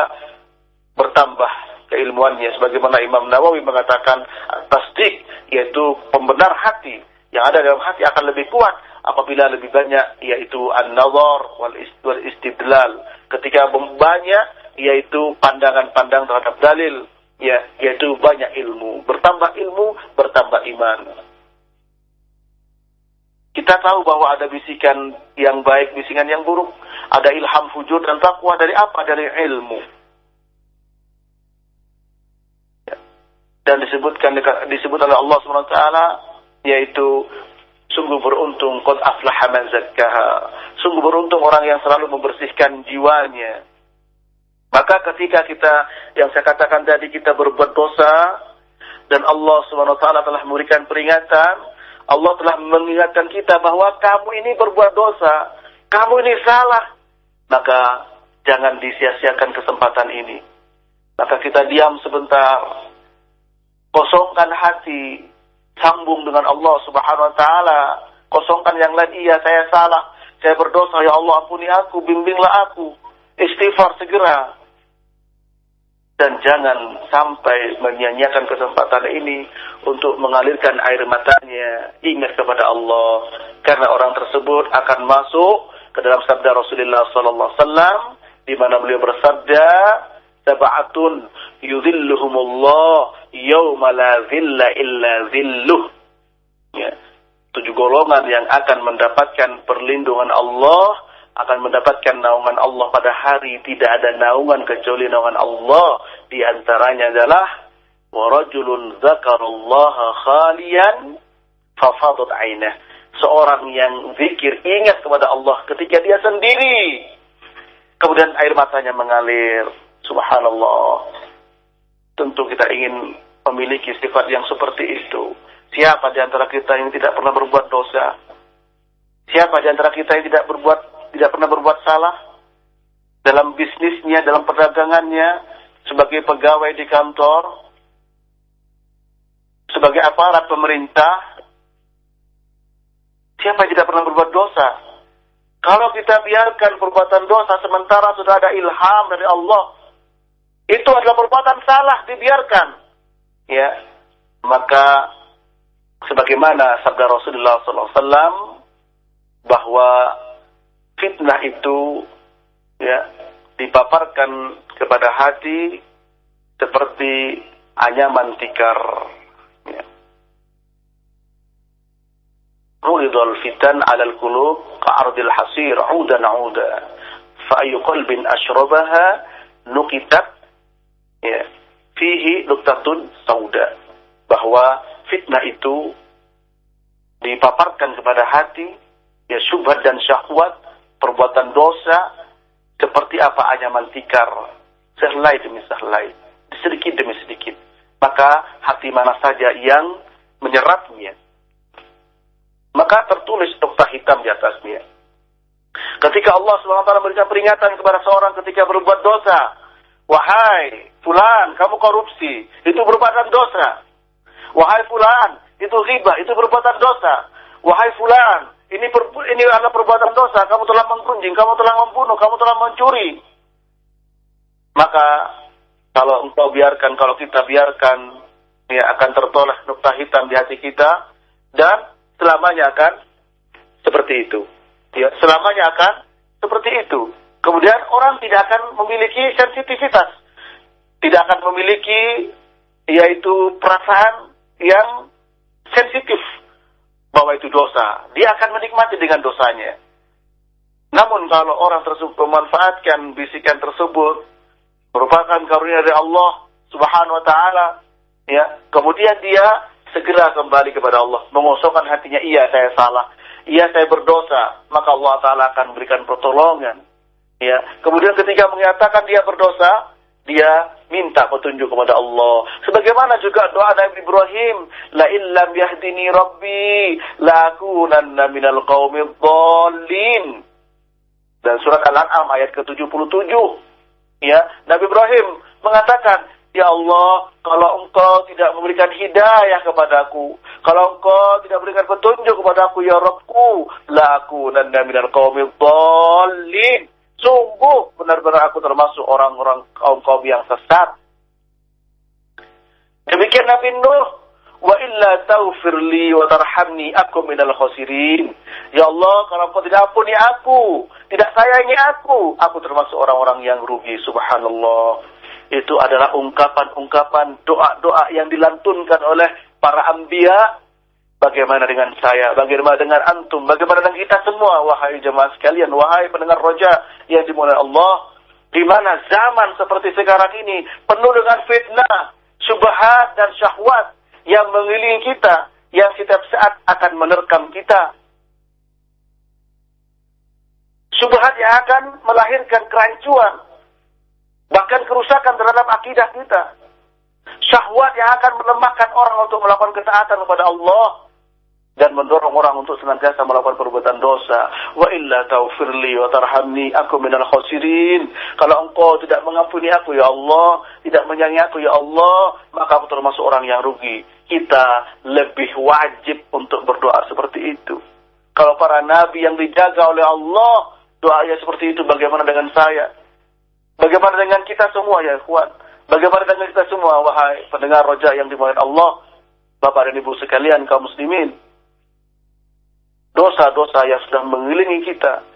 bertambah keilmuannya. Sebagaimana Imam Nawawi mengatakan tasdik yaitu pembenar hati yang ada dalam hati akan lebih kuat apabila lebih banyak yaitu an-nazar wal istidlal. Ketika banyak yaitu pandangan-pandang terhadap dalil ya yaitu banyak ilmu. Bertambah ilmu bertambah iman. Kita tahu bahwa ada bisikan yang baik bisikan yang buruk. Ada ilham fujur dan takwa dari apa? Dari ilmu. Ya. dan disebutkan disebut oleh Allah swt yaitu sungguh beruntung qad aflaha man zakkaha. Sungguh beruntung orang yang selalu membersihkan jiwanya maka ketika kita yang saya katakan tadi kita berbuat dosa dan Allah Subhanahu wa taala telah memberikan peringatan, Allah telah mengingatkan kita bahwa kamu ini berbuat dosa, kamu ini salah. Maka jangan disia-siakan kesempatan ini. Maka kita diam sebentar, kosongkan hati, sambung dengan Allah Subhanahu wa taala, kosongkan yang lain, iya saya salah, saya berdosa, ya Allah ampuni aku, bimbinglah aku. Istighfar segera, dan jangan sampai menyanyiakan kesempatan ini untuk mengalirkan air matanya. Ingat kepada Allah karena orang tersebut akan masuk ke dalam sabda Rasulullah sallallahu alaihi wasallam di mana beliau bersabda sab'atun yudhilluhumullah yauma la dhilla illa ya. Tujuh golongan yang akan mendapatkan perlindungan Allah akan mendapatkan naungan Allah pada hari tidak ada naungan kecuali naungan Allah di antaranya adalah wa rajulun dzakarallaha khalian fafadat ainah. Seorang yang zikir ingat kepada Allah ketika dia sendiri. Kemudian air matanya mengalir. Subhanallah. Tentu kita ingin memiliki sifat yang seperti itu. Siapa di antara kita yang tidak pernah berbuat dosa? Siapa di antara kita yang tidak berbuat tidak pernah berbuat salah dalam bisnisnya, dalam perdagangannya, sebagai pegawai di kantor, sebagai aparat pemerintah, siapa yang tidak pernah berbuat dosa? Kalau kita biarkan perbuatan dosa sementara sudah ada ilham dari Allah, itu adalah perbuatan salah, dibiarkan. Ya, maka sebagaimana sabda Rasulullah SAW bahwa fitnah itu ya dipaparkan kepada hati seperti anyaman tikar. Ya. Ruridul fitan alal kulub ka'ardil hasir udan uda. Fa'ayu qalbin ashrabaha nukitat ya, fihi nuktatun sauda. Bahwa fitnah itu dipaparkan kepada hati ya syubhat dan syahwat perbuatan dosa seperti apa anyaman tikar sehelai demi sehelai sedikit demi sedikit. Maka hati mana saja yang menyerapnya maka tertulis nokta hitam di atasnya. Ketika Allah SWT memberikan peringatan kepada seorang ketika berbuat dosa wahai fulan kamu korupsi itu perbuatan dosa. Wahai fulan itu riba itu perbuatan dosa. Wahai fulan ini per, ini adalah perbuatan dosa. Kamu telah menggunjing, kamu telah membunuh, kamu telah mencuri. Maka kalau engkau biarkan, kalau kita biarkan, ya akan tertolak nukta hitam di hati kita dan selamanya akan seperti itu. Ya, selamanya akan seperti itu. Kemudian orang tidak akan memiliki sensitivitas, tidak akan memiliki yaitu perasaan yang sensitif bahwa itu dosa, dia akan menikmati dengan dosanya. Namun kalau orang tersebut memanfaatkan bisikan tersebut merupakan karunia dari Allah Subhanahu wa taala, ya, kemudian dia segera kembali kepada Allah, mengosongkan hatinya, iya saya salah, iya saya berdosa, maka Allah taala akan berikan pertolongan. Ya, kemudian ketika menyatakan dia berdosa, dia minta petunjuk kepada Allah. Sebagaimana juga doa Nabi Ibrahim, la illam yahdini rabbi la kunanna minal qaumid dhalin. Dan surat Al-An'am ayat ke-77. Ya, Nabi Ibrahim mengatakan, Ya Allah, kalau engkau tidak memberikan hidayah kepadaku, kalau engkau tidak memberikan petunjuk kepadaku, Ya Rabbku, la kunanna minal qaumid dhalin Sungguh benar-benar aku termasuk orang-orang kaum-kaum yang sesat. Demikian Nabi Nuh, wa illa taufirli wa tarhamni aku minal khosirin. Ya Allah, kalau kau tidak ampuni aku, tidak sayangi aku, aku termasuk orang-orang yang rugi. Subhanallah. Itu adalah ungkapan-ungkapan doa-doa yang dilantunkan oleh para ambia Bagaimana dengan saya? Bagaimana dengan antum? Bagaimana dengan kita semua? Wahai jemaah sekalian, wahai pendengar roja yang dimulai Allah. Di mana zaman seperti sekarang ini penuh dengan fitnah, subhat dan syahwat yang mengelilingi kita, yang setiap saat akan menerkam kita. Subhat yang akan melahirkan kerancuan, bahkan kerusakan terhadap akidah kita. Syahwat yang akan melemahkan orang untuk melakukan ketaatan kepada Allah dan mendorong orang untuk senantiasa melakukan perbuatan dosa. Wa illa taufirli wa tarhamni aku minal khosirin. Kalau engkau tidak mengampuni aku ya Allah, tidak menyayangi aku ya Allah, maka aku termasuk orang yang rugi. Kita lebih wajib untuk berdoa seperti itu. Kalau para nabi yang dijaga oleh Allah, doanya seperti itu bagaimana dengan saya? Bagaimana dengan kita semua ya ikhwan? Bagaimana dengan kita semua wahai pendengar roja yang dimulai Allah? Bapak dan Ibu sekalian kaum muslimin, dosa-dosa yang sudah mengelilingi kita,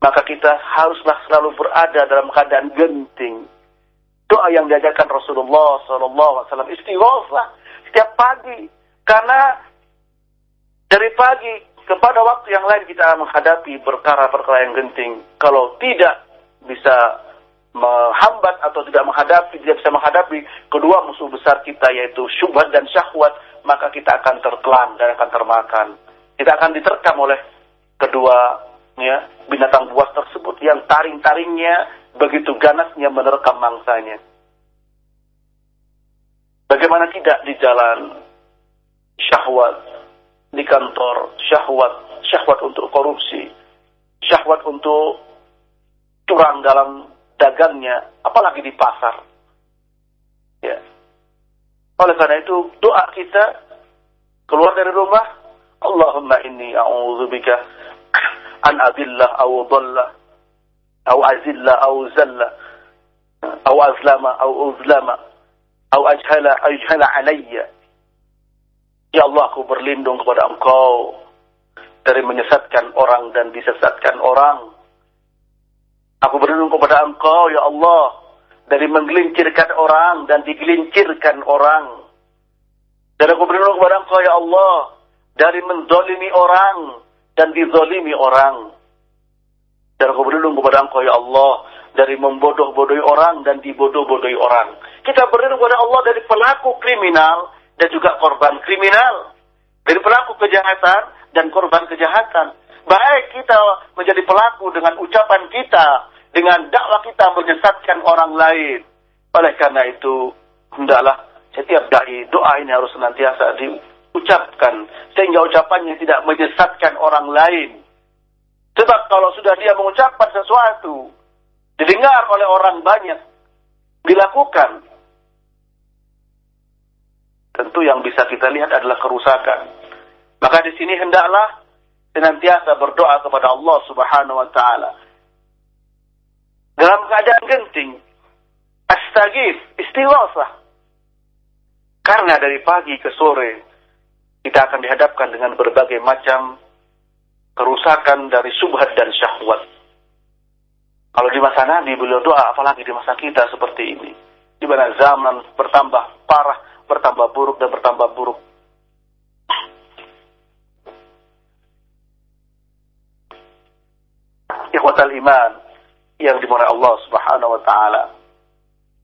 maka kita haruslah selalu berada dalam keadaan genting. Doa yang diajarkan Rasulullah SAW istighfar setiap pagi, karena dari pagi kepada waktu yang lain kita menghadapi perkara-perkara yang genting. Kalau tidak bisa menghambat atau tidak menghadapi, tidak bisa menghadapi kedua musuh besar kita yaitu syubhat dan syahwat, maka kita akan tertelan dan akan termakan. Kita akan diterkam oleh kedua ya, binatang buas tersebut yang taring-taringnya begitu ganasnya menerkam mangsanya. Bagaimana tidak di jalan syahwat, di kantor syahwat, syahwat untuk korupsi, syahwat untuk curang dalam dagangnya, apalagi di pasar. Ya. Oleh karena itu, doa kita keluar dari rumah, Allahumma inni a'udzubika an adillah aw dhalla aw azilla aw zalla aw azlama aw uzlama aw ajhala ajhala alayya. Ya Allah, aku berlindung kepada Engkau dari menyesatkan orang dan disesatkan orang Aku berlindung kepada engkau, ya Allah, dari menggelincirkan orang dan digelincirkan orang. Dan aku berlindung kepada engkau, ya Allah, dari mendolimi orang dan dizolimi orang. Dan aku berlindung kepada engkau, ya Allah, dari membodoh-bodohi orang dan dibodoh-bodohi orang. Kita berlindung kepada Allah dari pelaku kriminal dan juga korban kriminal. Dari pelaku kejahatan dan korban kejahatan. Baik kita menjadi pelaku dengan ucapan kita, dengan dakwah kita menyesatkan orang lain. Oleh karena itu, hendaklah setiap dai doa ini harus senantiasa diucapkan sehingga ucapannya tidak menyesatkan orang lain. Sebab kalau sudah dia mengucapkan sesuatu didengar oleh orang banyak, dilakukan, tentu yang bisa kita lihat adalah kerusakan. Maka di sini hendaklah senantiasa berdoa kepada Allah Subhanahu wa taala dalam keadaan genting. Astagif, istighosah. Karena dari pagi ke sore kita akan dihadapkan dengan berbagai macam kerusakan dari subhat dan syahwat. Kalau di masa Nabi beliau doa, apalagi di masa kita seperti ini. Di mana zaman bertambah parah, bertambah buruk dan bertambah buruk. Ikhwatal iman, yang dimulai Allah Subhanahu wa taala.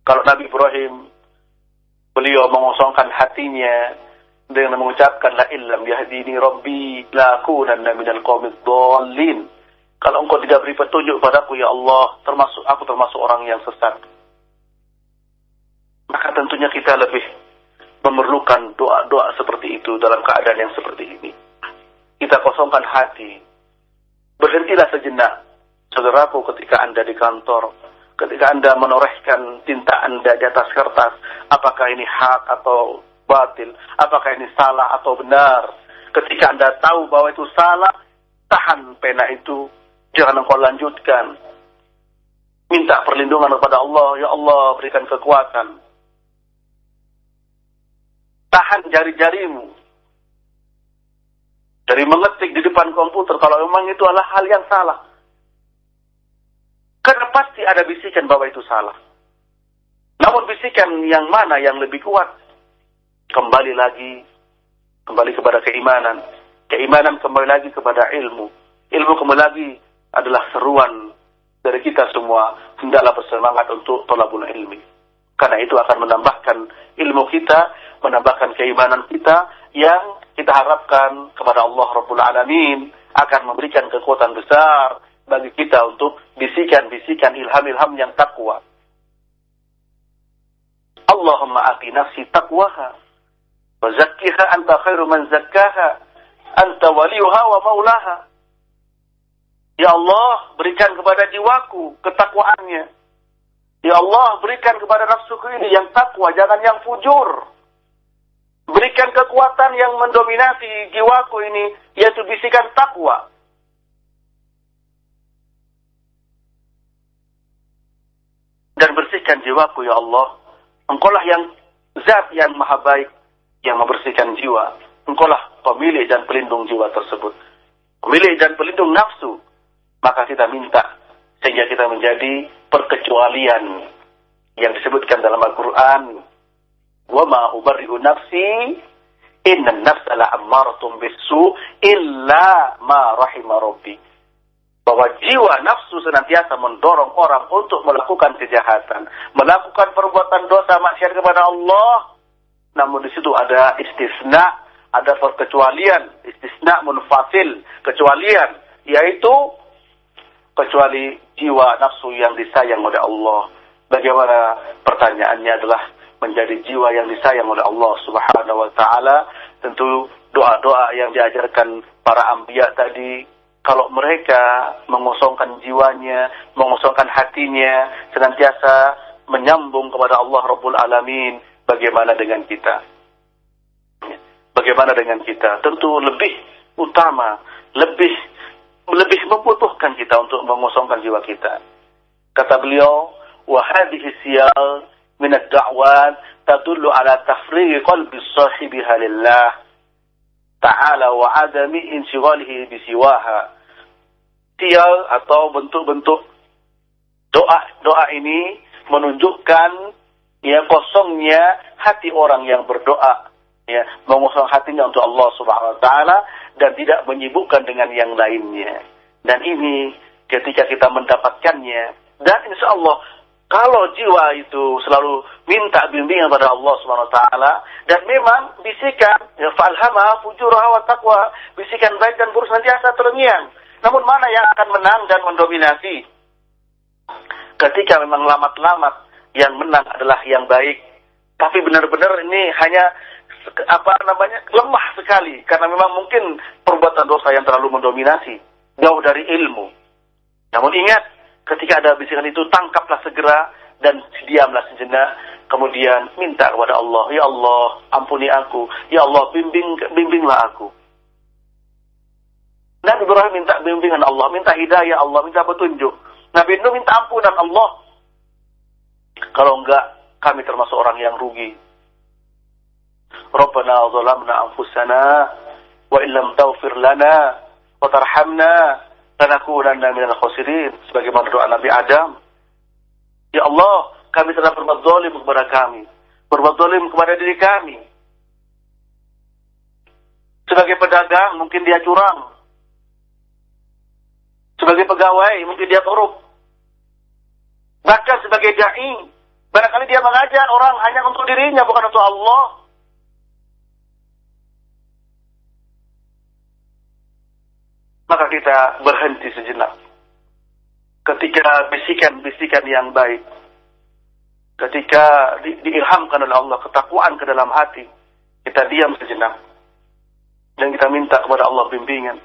Kalau Nabi Ibrahim beliau mengosongkan hatinya dengan mengucapkan la illam yahdini rabbi la akunanna minal qaumid dhallin. Kalau engkau tidak beri petunjuk padaku ya Allah, termasuk aku termasuk orang yang sesat. Maka tentunya kita lebih memerlukan doa-doa seperti itu dalam keadaan yang seperti ini. Kita kosongkan hati. Berhentilah sejenak saudaraku ketika Anda di kantor, ketika Anda menorehkan tinta Anda di atas kertas, apakah ini hak atau batil, apakah ini salah atau benar. Ketika Anda tahu bahwa itu salah, tahan pena itu, jangan engkau lanjutkan. Minta perlindungan kepada Allah, ya Allah berikan kekuatan. Tahan jari-jarimu dari mengetik di depan komputer kalau memang itu adalah hal yang salah. Karena pasti ada bisikan bahwa itu salah. Namun bisikan yang mana yang lebih kuat? Kembali lagi, kembali kepada keimanan. Keimanan kembali lagi kepada ilmu. Ilmu kembali lagi adalah seruan dari kita semua. Hendaklah bersemangat untuk tolabul ilmi. Karena itu akan menambahkan ilmu kita, menambahkan keimanan kita yang kita harapkan kepada Allah Rabbul Alamin akan memberikan kekuatan besar bagi kita untuk bisikan-bisikan ilham-ilham yang takwa. Allahumma ati nafsi taqwaha wa zakkiha anta khairu man zakkaha anta wa maulaha. Ya Allah, berikan kepada jiwaku ketakwaannya. Ya Allah, berikan kepada nafsuku ini yang takwa, jangan yang fujur. Berikan kekuatan yang mendominasi jiwaku ini, yaitu bisikan takwa. dan bersihkan jiwaku ya Allah. Engkaulah yang zat yang maha baik yang membersihkan jiwa. Engkaulah pemilik dan pelindung jiwa tersebut. Pemilik dan pelindung nafsu. Maka kita minta sehingga kita menjadi perkecualian yang disebutkan dalam Al-Quran. Wa ma ubarri'u nafsi inna nafsa la ammaratun bisu illa ma rahima rabbi. bahwa jiwa nafsu senantiasa mendorong orang untuk melakukan kejahatan, melakukan perbuatan dosa maksiat kepada Allah. Namun di situ ada istisna, ada perkecualian, istisna munfasil, kecualian, yaitu kecuali jiwa nafsu yang disayang oleh Allah. Bagaimana pertanyaannya adalah menjadi jiwa yang disayang oleh Allah Subhanahu wa taala, tentu doa-doa yang diajarkan para anbiya tadi kalau mereka mengosongkan jiwanya, mengosongkan hatinya, senantiasa menyambung kepada Allah Rabbul Alamin, bagaimana dengan kita? Bagaimana dengan kita? Tentu lebih utama, lebih lebih membutuhkan kita untuk mengosongkan jiwa kita. Kata beliau, وهذه السياق من الدعوات تدل على تفريغ قلب صاحبها لله تعالى وعدم انشغاله بسواها tial atau bentuk-bentuk doa doa ini menunjukkan ya kosongnya hati orang yang berdoa. Ya mengosong hatinya untuk Allah Subhanahu wa taala dan tidak menyibukkan dengan yang lainnya. Dan ini ketika kita mendapatkannya dan insya Allah kalau jiwa itu selalu minta bimbingan pada Allah Subhanahu wa taala dan memang bisikan ya falhama fujuraha wa taqwa bisikan baik dan buruk senantiasa terngiang. Namun mana yang akan menang dan mendominasi? Ketika memang lamat-lamat yang menang adalah yang baik. Tapi benar-benar ini hanya apa namanya lemah sekali karena memang mungkin perbuatan dosa yang terlalu mendominasi jauh dari ilmu. Namun ingat, ketika ada bisikan itu tangkaplah segera dan diamlah sejenak kemudian minta kepada Allah, ya Allah, ampuni aku, ya Allah, bimbing bimbinglah aku. Nabi Ibrahim minta bimbingan Allah, minta hidayah Allah, minta petunjuk. Nabi Nuh minta ampunan Allah. Kalau enggak, kami termasuk orang yang rugi. Rabbana zalamna anfusana wa illam taghfir lana wa tarhamna lanakunanna minal khasirin sebagaimana doa Nabi Adam. Ya Allah, kami telah berbuat zalim kepada kami, berbuat zalim kepada diri kami. Sebagai pedagang mungkin dia curang, sebagai pegawai, mungkin dia korup. Bahkan sebagai da'i, barangkali dia mengajar orang hanya untuk dirinya, bukan untuk Allah. Maka kita berhenti sejenak. Ketika bisikan-bisikan yang baik, ketika di, diilhamkan oleh Allah ketakwaan ke dalam hati, kita diam sejenak. Dan kita minta kepada Allah bimbingan.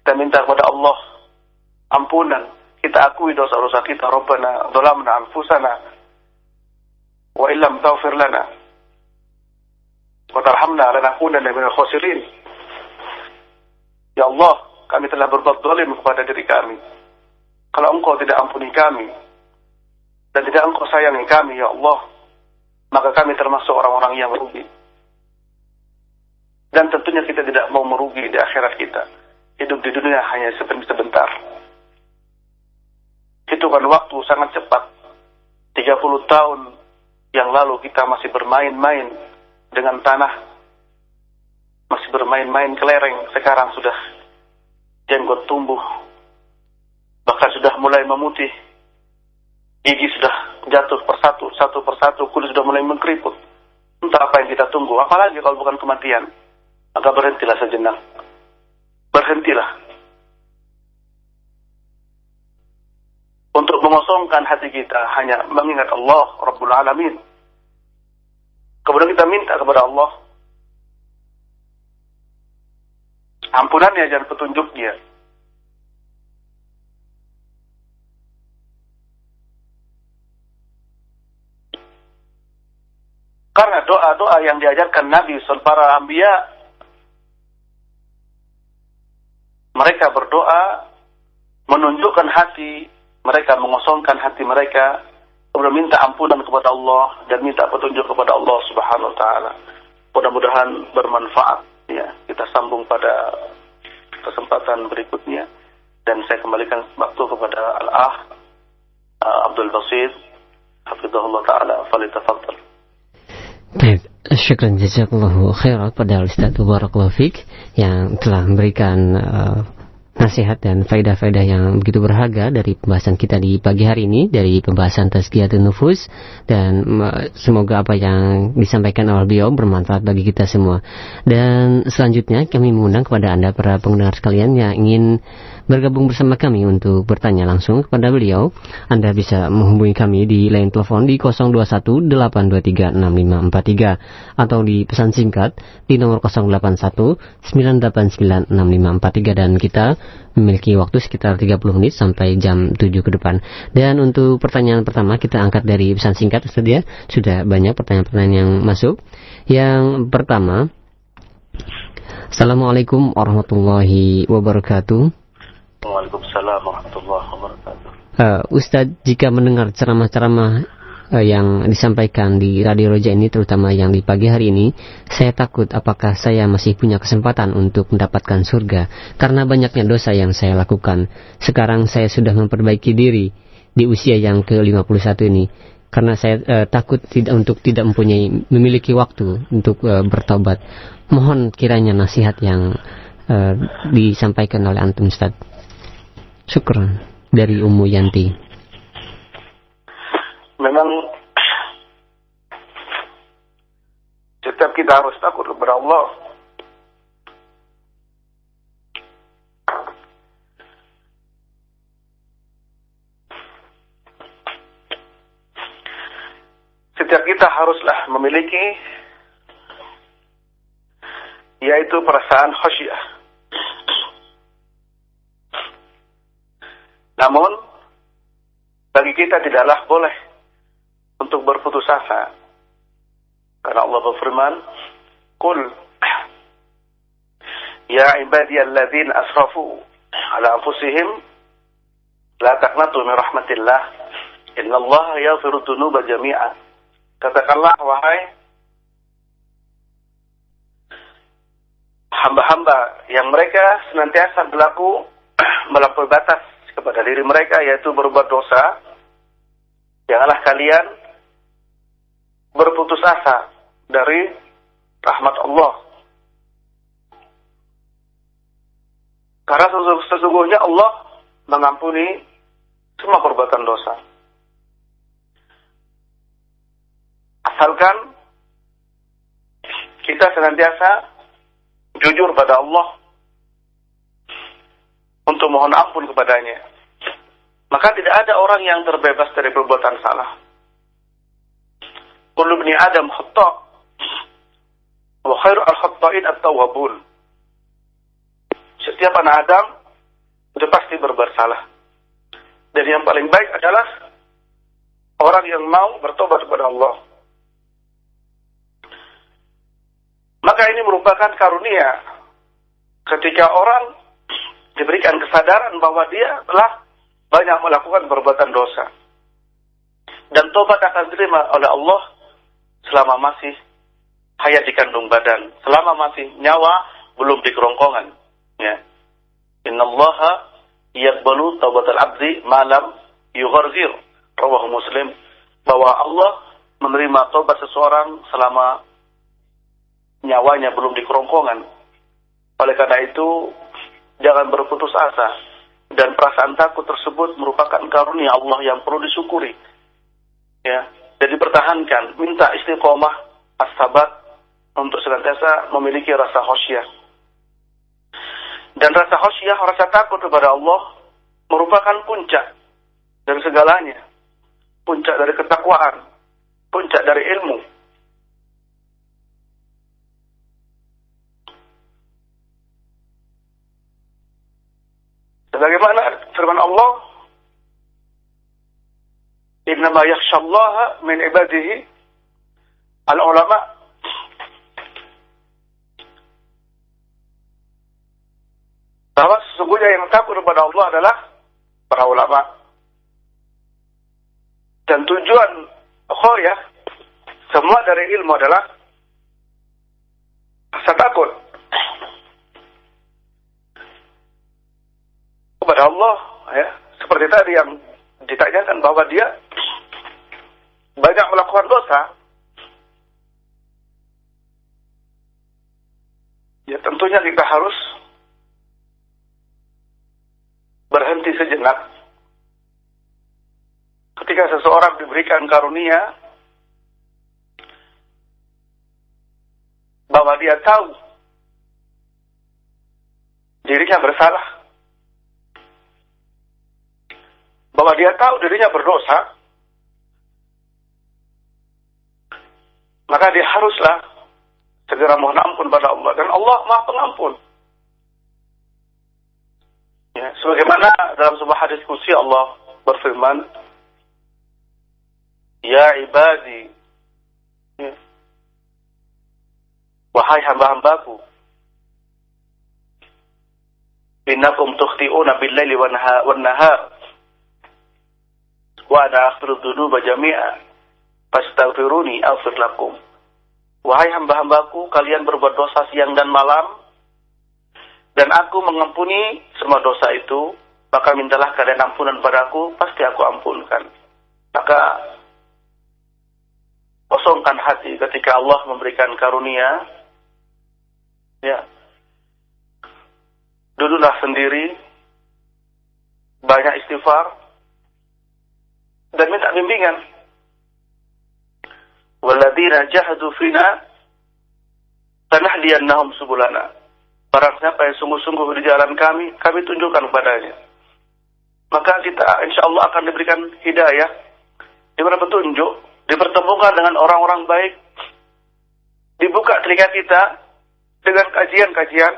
Kita minta kepada Allah ampunan. Kita akui dosa-dosa kita. Rabbana dolamna anfusana. Wa illam taufir lana. Wa tarhamna lanakunanna minal khosirin. Ya Allah, kami telah berbuat dolim kepada diri kami. Kalau engkau tidak ampuni kami, dan tidak engkau sayangi kami, ya Allah, maka kami termasuk orang-orang yang rugi. Dan tentunya kita tidak mau merugi di akhirat kita. Hidup di dunia hanya sebentar hitungan waktu sangat cepat. 30 tahun yang lalu kita masih bermain-main dengan tanah. Masih bermain-main kelereng. Sekarang sudah jenggot tumbuh. Bahkan sudah mulai memutih. Gigi sudah jatuh persatu, satu persatu. Kulit sudah mulai mengkeriput. Entah apa yang kita tunggu. Apalagi kalau bukan kematian. Maka berhentilah sejenak. Berhentilah mengosongkan hati kita hanya mengingat Allah Rabbul Alamin. Kemudian kita minta kepada Allah ampunannya dan petunjuknya. Karena doa-doa yang diajarkan Nabi para Ambiya mereka berdoa menunjukkan hati mereka mengosongkan hati mereka kemudian minta ampunan kepada Allah dan minta petunjuk kepada Allah Subhanahu wa taala. Mudah-mudahan bermanfaat ya. Kita sambung pada kesempatan berikutnya dan saya kembalikan waktu kepada Al-Ah uh, Abdul Basit hafizahullah taala falyatafaddal. Baik, syukran jazakallahu khairan pada Ustaz Barakallahu Fik yang telah memberikan uh, nasihat dan faedah-faedah yang begitu berharga dari pembahasan kita di pagi hari ini dari pembahasan tazkiyatun nufus. Dan semoga apa yang disampaikan oleh beliau bermanfaat bagi kita semua. Dan selanjutnya kami mengundang kepada Anda para pendengar sekalian yang ingin bergabung bersama kami untuk bertanya langsung kepada beliau, Anda bisa menghubungi kami di line telepon di 0218236543 atau di pesan singkat di nomor 0819896543 dan kita memiliki waktu sekitar 30 menit sampai jam 7 ke depan. Dan untuk pertanyaan pertama kita angkat dari pesan singkat Ustaz ya. Sudah banyak pertanyaan-pertanyaan yang masuk. Yang pertama Assalamualaikum warahmatullahi wabarakatuh. Waalaikumsalam warahmatullahi wabarakatuh. Uh, Ustadz, jika mendengar ceramah-ceramah yang disampaikan di Radio Roja ini, terutama yang di pagi hari ini, saya takut apakah saya masih punya kesempatan untuk mendapatkan surga karena banyaknya dosa yang saya lakukan. Sekarang saya sudah memperbaiki diri di usia yang ke-51 ini karena saya uh, takut tidak untuk tidak mempunyai memiliki waktu untuk uh, bertobat. Mohon kiranya nasihat yang uh, disampaikan oleh antum Ustaz. Syukran dari Ummu Yanti. Memang setiap kita harus takut kepada Allah. Setiap kita haruslah memiliki yaitu perasaan khasyah Namun, bagi kita tidaklah boleh untuk berputus asa. Karena Allah berfirman, Qul, Ya ibadiyalladzina asrafu ala anfusihim, La taqnatu min rahmatillah, Inna Allah yaghfiru dunuba jami'a. Katakanlah, wahai hamba-hamba yang mereka senantiasa berlaku melampaui batas kepada diri mereka yaitu berbuat dosa, janganlah kalian berputus asa dari rahmat Allah. Karena sesungguhnya Allah mengampuni semua perbuatan dosa. Asalkan kita senantiasa jujur pada Allah untuk mohon ampun kepadanya. Maka tidak ada orang yang terbebas dari perbuatan salah. Kullu bni Adam khata' wa khairu al-khata'in at-tawwabun. Setiap anak Adam itu pasti berbuat salah. Dan yang paling baik adalah orang yang mau bertobat kepada Allah. Maka ini merupakan karunia ketika orang diberikan kesadaran bahwa dia telah banyak melakukan perbuatan dosa. Dan tobat akan diterima oleh Allah selama masih hayat di kandung badan, selama masih nyawa belum di kerongkongan. Ya. Inna Allah yakbalu taubatal abdi malam yugharzir. Rawah Muslim bahwa Allah menerima tobat seseorang selama nyawanya belum di kerongkongan. Oleh karena itu Jangan berputus asa. Dan perasaan takut tersebut merupakan karunia Allah yang perlu disyukuri. Ya, jadi pertahankan, minta istiqomah, as-sabat untuk senantiasa memiliki rasa khosyah. Dan rasa khosyah, rasa takut kepada Allah merupakan puncak dari segalanya. Puncak dari ketakwaan, puncak dari ilmu, Sebagaimana firman Allah, "Innama yakhshallaha min ibadihi al-ulama." Bahwa sesungguhnya yang takut kepada Allah adalah para ulama. Dan tujuan ya semua dari ilmu adalah rasa takut. kepada Allah ya seperti tadi yang ditanyakan bahwa dia banyak melakukan dosa ya tentunya kita harus sejenak. Ketika seseorang diberikan karunia bahwa dia tahu dirinya bersalah, bahwa dia tahu dirinya berdosa, maka dia haruslah segera mohon ampun pada Allah dan Allah Maha Pengampun. Ya, sebagaimana dalam sebuah hadis kursi Allah berfirman, Ya ibadi, ya, wahai hamba-hambaku, innakum tukhti'una bil-laili wan-nahar, wa ana aghfiru dzunuba jami'a, fastaghfiruni aghfir lakum. Wahai hamba-hambaku, kalian berbuat dosa siang dan malam, dan aku mengampuni semua dosa itu, maka mintalah kalian ampunan padaku, pasti aku ampunkan. Maka kosongkan hati ketika Allah memberikan karunia, ya, duduklah sendiri, banyak istighfar, dan minta bimbingan. Waladina jahadu fina, tanahdiyannahum subulana. Barang siapa yang sungguh-sungguh di jalan kami, kami tunjukkan kepadanya. Maka kita insya Allah akan diberikan hidayah, diberikan petunjuk, dipertemukan dengan orang-orang baik, dibuka telinga kita dengan kajian-kajian,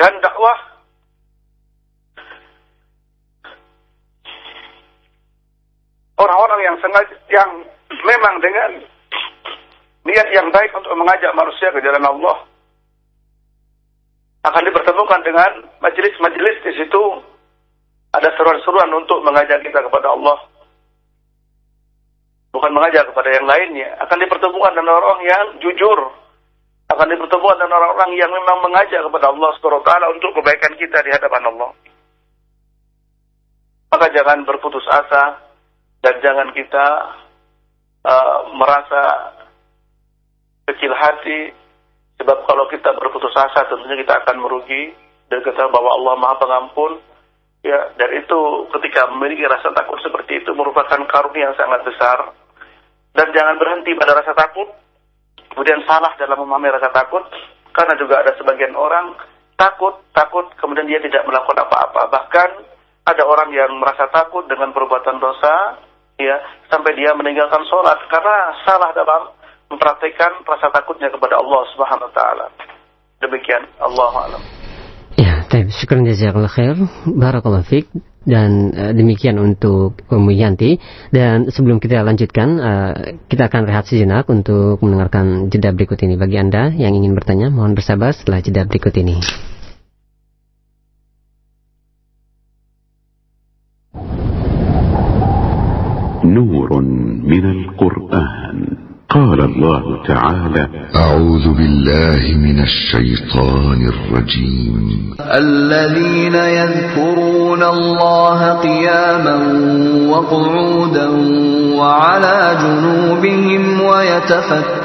dan dakwah orang-orang yang sengaja yang memang dengan niat yang baik untuk mengajak manusia ke jalan Allah akan dipertemukan dengan majelis-majelis di situ. Ada seruan-seruan untuk mengajak kita kepada Allah. Bukan mengajak kepada yang lainnya. Akan dipertemukan dengan orang yang jujur. Akan dipertemukan dengan orang-orang yang memang mengajak kepada Allah SWT untuk kebaikan kita di hadapan Allah. Maka jangan berputus asa dan jangan kita uh, merasa kecil hati. Sebab kalau kita berputus asa tentunya kita akan merugi. Dan kita bahwa Allah Maha Pengampun. Ya dan itu ketika memiliki rasa takut seperti itu merupakan karunia yang sangat besar. Dan jangan berhenti pada rasa takut. Kemudian salah dalam memahami rasa takut. Karena juga ada sebagian orang takut takut kemudian dia tidak melakukan apa-apa. Bahkan ada orang yang merasa takut dengan perbuatan dosa ya sampai dia meninggalkan sholat karena salah dalam mempraktikkan rasa takutnya kepada Allah Subhanahu wa taala. Demikian Allah alam. Ya, baik. Syukur jazakallah khair. Barakallahu fiik. Dan uh, demikian untuk Ummu Yanti dan sebelum kita lanjutkan uh, kita akan rehat sejenak untuk mendengarkan jeda berikut ini bagi Anda yang ingin bertanya mohon bersabar setelah jeda berikut ini. نور من القرآن. قال الله تعالى أعوذ بالله من الشيطان الرجيم. الذين يذكرون الله قياما وقعودا وعلى جنوبهم ويتفكرون.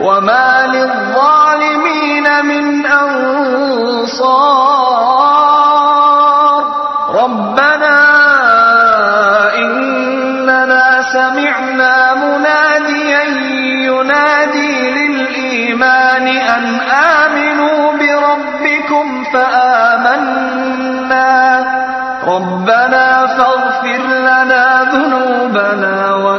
وما للظالمين من أنصار. ربنا إننا سمعنا مناديا ينادي للإيمان أن آمنوا بربكم فآمنا. ربنا فاغفر لنا ذنوبنا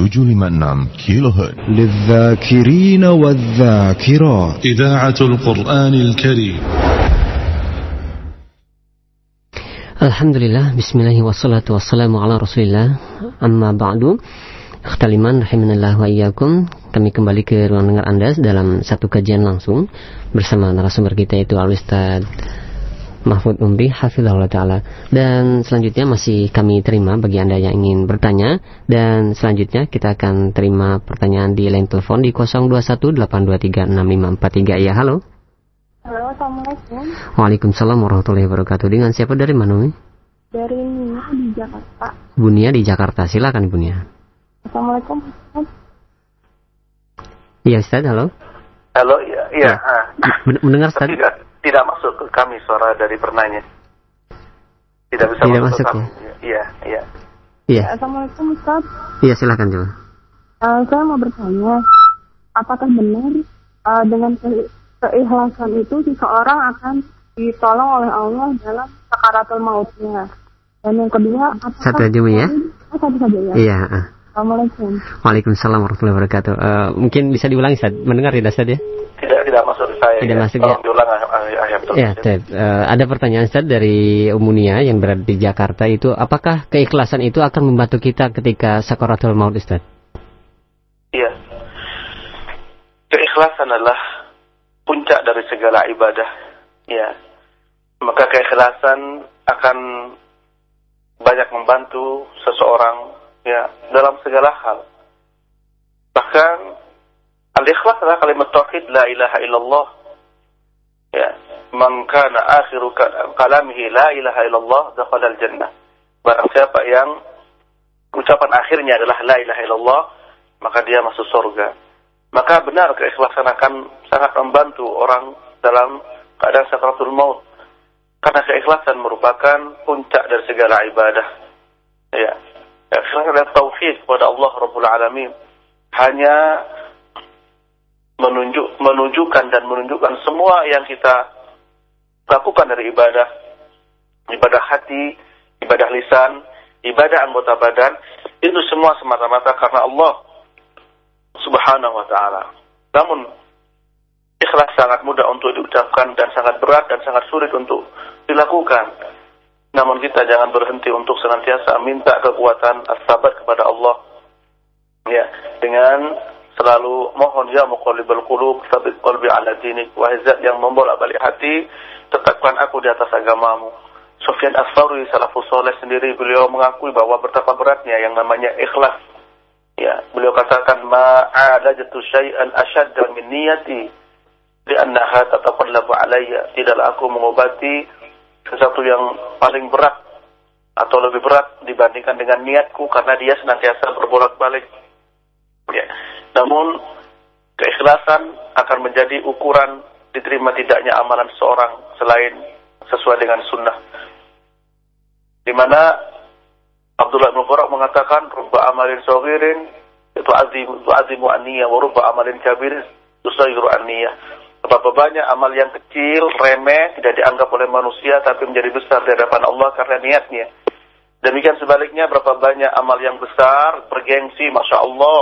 756 كيلو هرتز للذاكرين والذاكرات إذاعة القرآن الكريم Alhamdulillah, bismillah wassalatu wassalamu ala rasulillah Amma ba'du Ikhtaliman rahimanallah wa iyyakum Kami kembali ke ruang dengar Anda dalam satu kajian langsung Bersama narasumber kita itu Al-Ustaz Mahfud Umri Hafizahullah Ta'ala Dan selanjutnya masih kami terima bagi Anda yang ingin bertanya Dan selanjutnya kita akan terima pertanyaan di line telepon di 0218236543 Ya halo Halo, Assalamualaikum. Waalaikumsalam warahmatullahi wabarakatuh Dengan siapa dari mana? Dari Nia di Jakarta. Bunia di Jakarta, silakan Bunia Assalamualaikum. Ustaz. Iya Ustaz, halo Halo, iya, iya. Ya. ah. Men- Mendengar Ustaz? Tidak, tidak masuk ke kami suara dari penanya. Tidak bisa Tidak masuk, masuk, ke kami. Iya, iya. Iya, Assalamualaikum Ustaz. iya silakan coba Eh, saya mau bertanya, apakah benar eh, dengan ke- keikhlasan itu seseorang akan ditolong oleh Allah dalam sakaratul mautnya? Dan yang kedua, apakah Satu aja, ya? Oh, satu saja ya. Iya, ah. Assalamualaikum. Waalaikumsalam warahmatullahi wabarakatuh Eh, Mungkin bisa diulangi Ustaz, mendengar tidak Ustaz ya? Tidak, tidak masuk ke saya. Tidak ya. masuk, ya. diulang ah, ah, ah, ya, betul. Ya. Eh, ada pertanyaan Ustaz dari Umunia yang berada di Jakarta itu, apakah keikhlasan itu akan membantu kita ketika sakaratul maut Ustaz? Iya. Keikhlasan adalah puncak dari segala ibadah. Ya. Maka keikhlasan akan banyak membantu seseorang ya dalam segala hal. Bahkan al-ikhlas adalah kalimat tauhid la ilaha illallah. Ya, man kana akhiru ka- kalamihi la ilaha illallah dakhala al-jannah. Barang siapa yang ucapan akhirnya adalah la ilaha illallah, maka dia masuk surga. Maka benar keikhlasan akan sangat membantu orang dalam keadaan sakaratul maut. Karena keikhlasan merupakan puncak dari segala ibadah. Ya. Keikhlasan adalah tauhid kepada Allah Rabbul Alamin. Hanya menunjuk menunjukkan dan menunjukkan semua yang kita lakukan dari ibadah, ibadah hati, ibadah lisan, ibadah anggota badan, itu semua semata-mata karena Allah Subhanahu wa taala. Namun ikhlas sangat mudah untuk diucapkan dan sangat berat dan sangat sulit untuk dilakukan. Namun kita jangan berhenti untuk senantiasa minta kekuatan as-sabat kepada Allah. Ya, dengan selalu mohon ya muqallibal qulub sabit qalbi ala dinik. Wahai zat yang membolak-balik hati tetapkan aku di atas agamamu. Sufyan As-Sauri salafus sendiri beliau mengakui bahwa betapa beratnya yang namanya ikhlas. Ya beliau katakan ma'alajatu syai'an ashadda min niyati li'annaha tataqallabu alayya. Tidaklah aku mengobati sesuatu yang paling berat atau lebih berat dibandingkan dengan niatku karena dia senantiasa berbolak-balik. Ya. Namun keikhlasan akan menjadi ukuran diterima tidaknya amalan seorang selain sesuai dengan sunnah. Di mana Abdullah bin Mubarak mengatakan rubba amalin saghirin itu azim itu azimu aniyah wa rubba amalin kabirin tusayyiru aniyah Berapa banyak amal yang kecil, remeh, tidak dianggap oleh manusia, tapi menjadi besar di hadapan Allah karena niatnya. Demikian sebaliknya, berapa banyak amal yang besar, bergengsi, Masya Allah.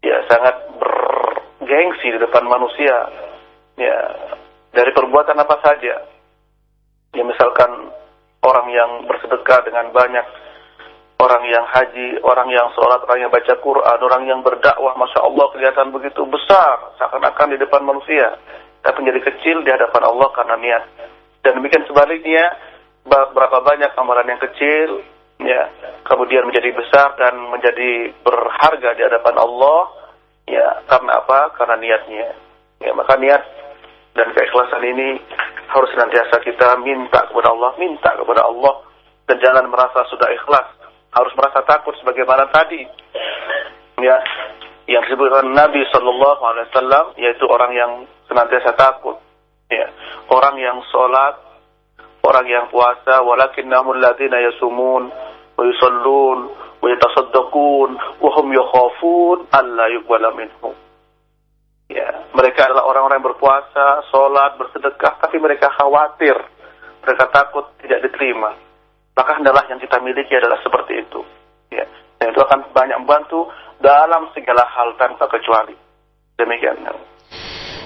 Ya, sangat bergengsi di depan manusia. Ya, dari perbuatan apa saja. Ya, misalkan orang yang bersedekah dengan banyak, orang yang haji, orang yang sholat, orang yang baca Quran, orang yang berdakwah, masya Allah kelihatan begitu besar, seakan-akan di depan manusia, tapi menjadi kecil di hadapan Allah karena niat. Dan demikian sebaliknya, ba- berapa banyak amalan yang kecil, ya, kemudian menjadi besar dan menjadi berharga di hadapan Allah, ya, karena apa? Karena niatnya. Ya, maka niat dan keikhlasan ini harus senantiasa kita minta kepada Allah, minta kepada Allah, dan jangan merasa sudah ikhlas harus merasa takut sebagaimana tadi. Ya yang disebutkan Nabi Shallallahu Alaihi Wasallam yaitu orang yang senantiasa takut. Ya orang yang sholat orang yang puasa walakin namun ladina yasumun wa yusallun wa yatasaddaqun wa hum yakhafun alla yuqbala minhum. Mereka adalah orang-orang yang berpuasa, sholat, bersedekah, tapi mereka khawatir, mereka takut tidak diterima. Maka hendaklah yang kita miliki adalah seperti itu. Ya. Dan itu akan banyak membantu dalam segala hal tanpa kecuali. Demikian.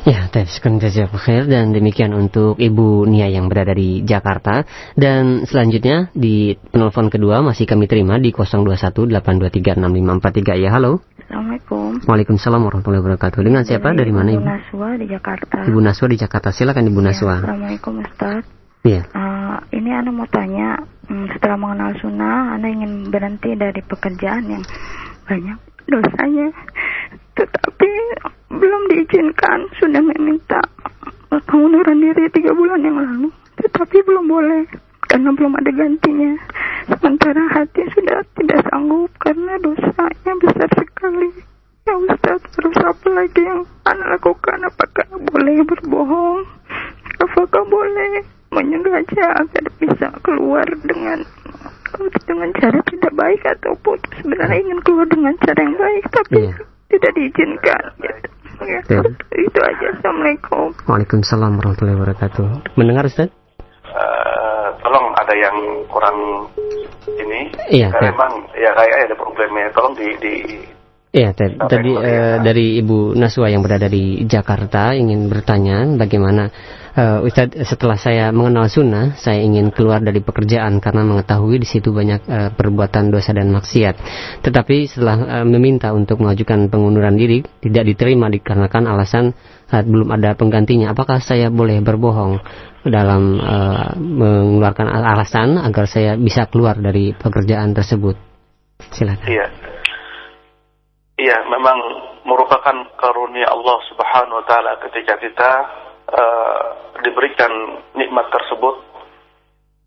Ya, sekian jazakallahu khair dan demikian untuk Ibu Nia yang berada di Jakarta dan selanjutnya di penelpon kedua masih kami terima di 0218236543 ya. Halo. Assalamualaikum. Waalaikumsalam warahmatullahi wabarakatuh. Dengan siapa? Dari, dari mana Ibu? Ibu Naswa di Jakarta. Ibu Naswa di Jakarta. Silakan Ibu Naswa. Ya, Assalamualaikum Ustaz. Iya. Uh, ini Anda mau tanya, um, setelah mengenal sunnah, Anda ingin berhenti dari pekerjaan yang banyak dosanya, tetapi belum diizinkan, sudah meminta pengunduran diri tiga bulan yang lalu, tetapi belum boleh karena belum ada gantinya. Sementara hati sudah tidak sanggup karena dosanya besar sekali. Ya Ustaz, terus apa lagi yang Anda lakukan? Apakah boleh berbohong? Apakah boleh menyengaja agar bisa keluar dengan dengan cara tidak baik ataupun sebenarnya ingin keluar dengan cara yang baik tapi yeah. tidak diizinkan gitu. Ya, yeah. itu aja. Assalamualaikum. Waalaikumsalam warahmatullahi wabarakatuh. Mendengar Ustaz? Uh, tolong ada yang kurang ini. Iya. Karena memang ya kayak ada problemnya. Tolong di, di Iya, tadi uh, dari Ibu Naswa yang berada di Jakarta ingin bertanya bagaimana uh, Ustadz setelah saya mengenal sunnah, saya ingin keluar dari pekerjaan karena mengetahui di situ banyak uh, perbuatan dosa dan maksiat. Tetapi setelah uh, meminta untuk mengajukan pengunduran diri tidak diterima dikarenakan alasan uh, belum ada penggantinya. Apakah saya boleh berbohong dalam uh, mengeluarkan alasan agar saya bisa keluar dari pekerjaan tersebut? Silakan. Iya Iya, memang merupakan karunia Allah Subhanahu wa taala ketika kita uh, diberikan nikmat tersebut.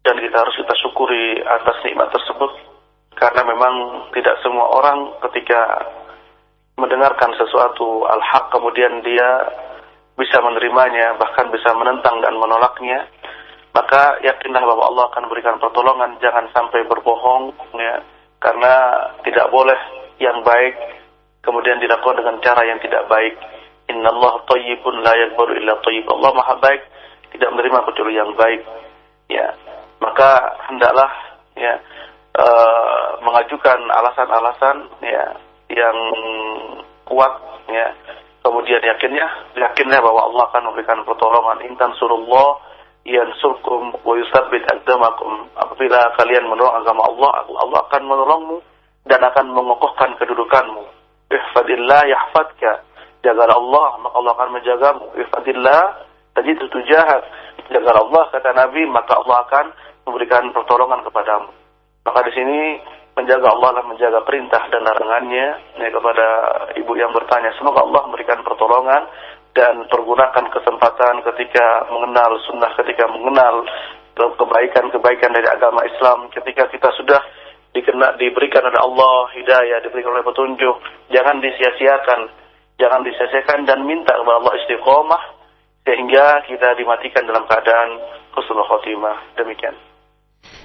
Dan kita harus kita syukuri atas nikmat tersebut. Karena memang tidak semua orang ketika mendengarkan sesuatu al-haq kemudian dia bisa menerimanya bahkan bisa menentang dan menolaknya maka yakinlah bahwa Allah akan memberikan pertolongan. Jangan sampai berbohong ya. Karena tidak boleh yang baik kemudian dilakukan dengan cara yang tidak baik. Inna Allah tayyibun la yakbaru illa tayyib. Allah maha baik, tidak menerima kecuali yang baik. Ya, maka hendaklah ya uh, mengajukan alasan-alasan ya yang kuat ya. Kemudian yakinnya, yakinnya bahwa Allah akan memberikan pertolongan. Intan surullah yansurkum wa yusabbit aqdamakum. Apabila kalian menolong agama Allah, Allah akan menolongmu dan akan mengokohkan kedudukanmu ihfadillah yahfadka jagalah Allah maka Allah akan menjagamu ihfadillah tajid tujahak jagalah Allah kata Nabi maka Allah akan memberikan pertolongan kepadamu. Maka di sini menjaga Allah adalah menjaga perintah dan larangannya ya, kepada ibu yang bertanya. Semoga Allah memberikan pertolongan dan pergunakan kesempatan ketika mengenal sunnah ketika mengenal kebaikan-kebaikan dari agama Islam. Ketika kita sudah dikena, diberikan oleh Allah hidayah, diberikan oleh petunjuk, jangan disia-siakan, jangan disia-siakan dan minta kepada Allah istiqomah sehingga kita dimatikan dalam keadaan husnul khotimah. Demikian.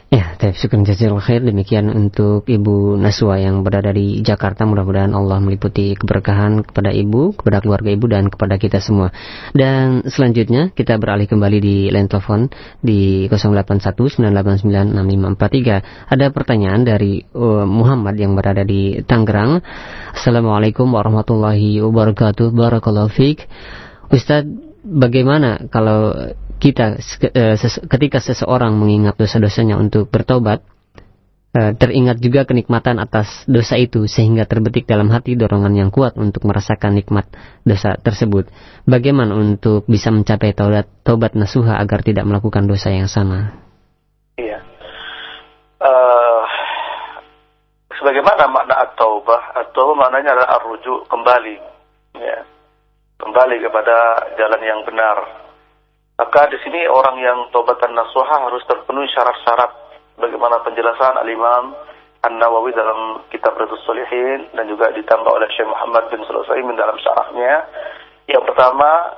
Ya, Taib syukur jazil khair demikian untuk Ibu Naswa yang berada di Jakarta. Mudah-mudahan Allah meliputi keberkahan kepada Ibu, kepada keluarga Ibu dan kepada kita semua. Dan selanjutnya kita beralih kembali di line telepon di 0819896543. Ada pertanyaan dari uh, Muhammad yang berada di Tangerang. Assalamualaikum warahmatullahi wabarakatuh. Barakallahu fiik. Ustadz, bagaimana kalau kita eh, ketika seseorang mengingat dosa-dosanya untuk bertobat eh, teringat juga kenikmatan atas dosa itu sehingga terbetik dalam hati dorongan yang kuat untuk merasakan nikmat dosa tersebut. Bagaimana untuk bisa mencapai taubat, taubat nasuha agar tidak melakukan dosa yang sama? Iya. Uh, sebagaimana makna at-taubah, at-taubah maknanya adalah rujuk kembali, ya. Kembali kepada jalan yang benar, maka di sini orang yang tobatan nasuha harus terpenuhi syarat-syarat bagaimana penjelasan Al-Imam An-Nawawi dalam kitab Radus Solihin dan juga ditambah oleh Syekh Muhammad bin Sulaiman dalam syarahnya. Yang pertama,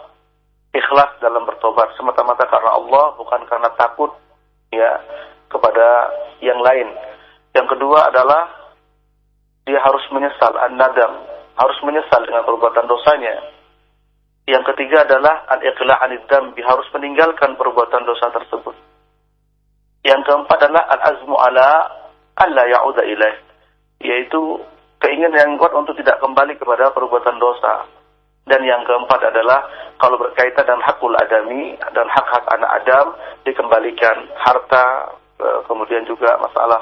ikhlas dalam bertobat semata-mata karena Allah bukan karena takut ya kepada yang lain. Yang kedua adalah dia harus menyesal an-nadam, harus menyesal dengan perbuatan dosanya Yang ketiga adalah al-iqla' anid harus meninggalkan perbuatan dosa tersebut. Yang keempat adalah al-azmu ala alla ya'udha ilaih, yaitu keinginan yang kuat untuk tidak kembali kepada perbuatan dosa. Dan yang keempat adalah kalau berkaitan dengan hakul adami dan hak-hak anak Adam dikembalikan harta, e, kemudian juga masalah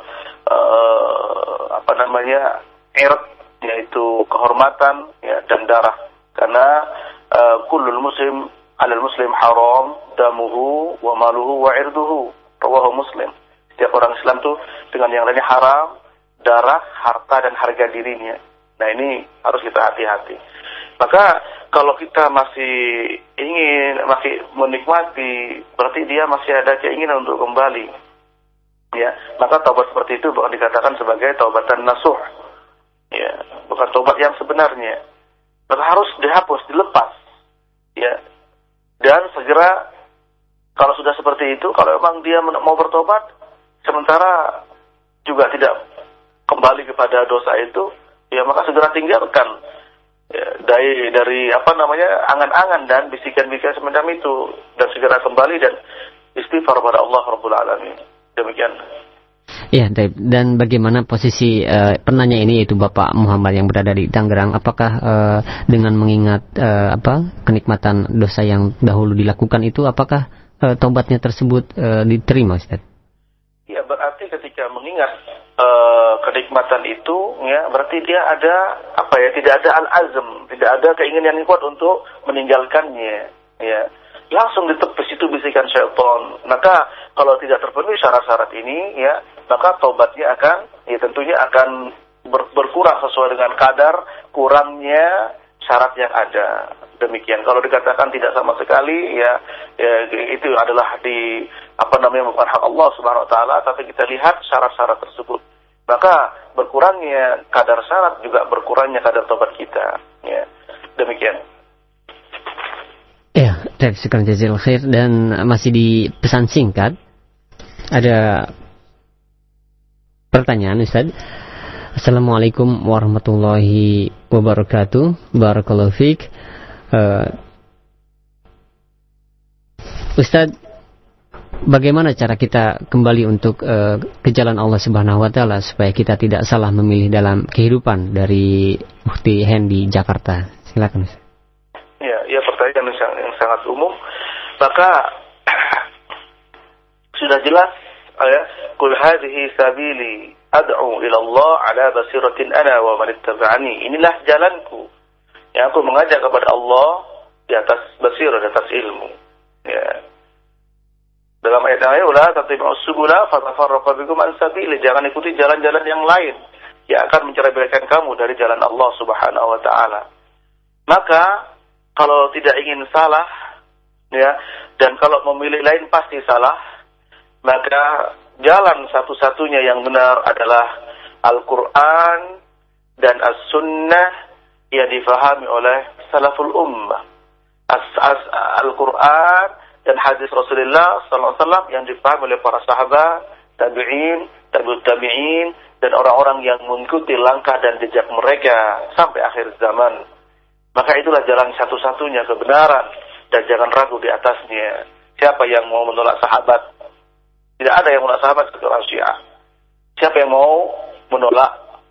uh, apa namanya irt yaitu kehormatan ya, dan darah karena kullul muslim alal muslim haram damuhu wa maluhu wa irduhu. Muslim. Setiap orang Islam tuh dengan yang lainnya haram darah harta dan harga dirinya. Nah ini harus kita hati-hati. Maka kalau kita masih ingin masih menikmati berarti dia masih ada keinginan untuk kembali. Ya maka taubat seperti itu bukan dikatakan sebagai taubatan nasuh. Ya bukan taubat yang sebenarnya. Maka harus dihapus dilepas ya. Dan segera kalau sudah seperti itu kalau memang dia mau bertobat sementara juga tidak kembali kepada dosa itu ya maka segera tinggalkan ya, dari dari apa namanya angan-angan dan bisikan-bisikan semacam itu. Dan segera kembali dan istighfar pada Allah Rabbul Alamin. Demikian Ya, dan bagaimana posisi uh, penanya ini yaitu Bapak Muhammad yang berada di Tangerang? Apakah uh, dengan mengingat uh, apa kenikmatan dosa yang dahulu dilakukan itu, apakah uh, tobatnya tersebut uh, diterima, Ustaz? Ya, berarti ketika mengingat uh, kenikmatan itu, ya berarti dia ada apa ya? Tidak ada al-azm, tidak ada keinginan yang kuat untuk meninggalkannya, ya langsung ditepis itu bisikan syaitan. Maka kalau tidak terpenuhi syarat-syarat ini, ya maka taubatnya akan, ya tentunya akan ber, berkurang sesuai dengan kadar kurangnya syarat yang ada. Demikian. Kalau dikatakan tidak sama sekali, ya, ya itu adalah di apa namanya bukan hak Allah Subhanahu Wa Taala, tapi kita lihat syarat-syarat tersebut. Maka berkurangnya kadar syarat juga berkurangnya kadar tobat kita. Ya. Demikian. Baik, sekarang jazil khair dan masih di pesan singkat ada pertanyaan Ustaz. Assalamualaikum warahmatullahi wabarakatuh. Barakallahu fiik. Uh, Ustaz, bagaimana cara kita kembali untuk uh, ke jalan Allah Subhanahu wa taala supaya kita tidak salah memilih dalam kehidupan dari Mufti Hen di Jakarta? Silakan Ustaz. Ya, ya pertanyaan sangat umum. Maka sudah jelas ya, kul hadhihi sabili ad'u ila Allah ala basiratin ana wa man ittaba'ani. Inilah jalanku yang aku mengajak kepada Allah di atas basirah, di atas ilmu. Ya. Dalam ayat yang lain, "Ula tattabi'us subula fatafarraqu bikum an sabili." Jangan ikuti jalan-jalan yang lain yang akan menceraikan kamu dari jalan Allah Subhanahu wa taala. Maka kalau tidak ingin salah, ya, dan kalau memilih lain pasti salah, maka jalan satu-satunya yang benar adalah Al-Quran dan As-Sunnah yang difahami oleh salaful ummah. Al-Quran dan hadis Rasulullah SAW yang difahami oleh para sahabat, tabi'in, tabi'ut tabi'in, dan orang-orang yang mengikuti langkah dan jejak mereka sampai akhir zaman maka itulah jalan satu-satunya kebenaran dan jangan ragu di atasnya. Siapa yang mau menolak sahabat? Tidak ada yang menolak sahabat kecuali Syiah. Siapa yang mau menolak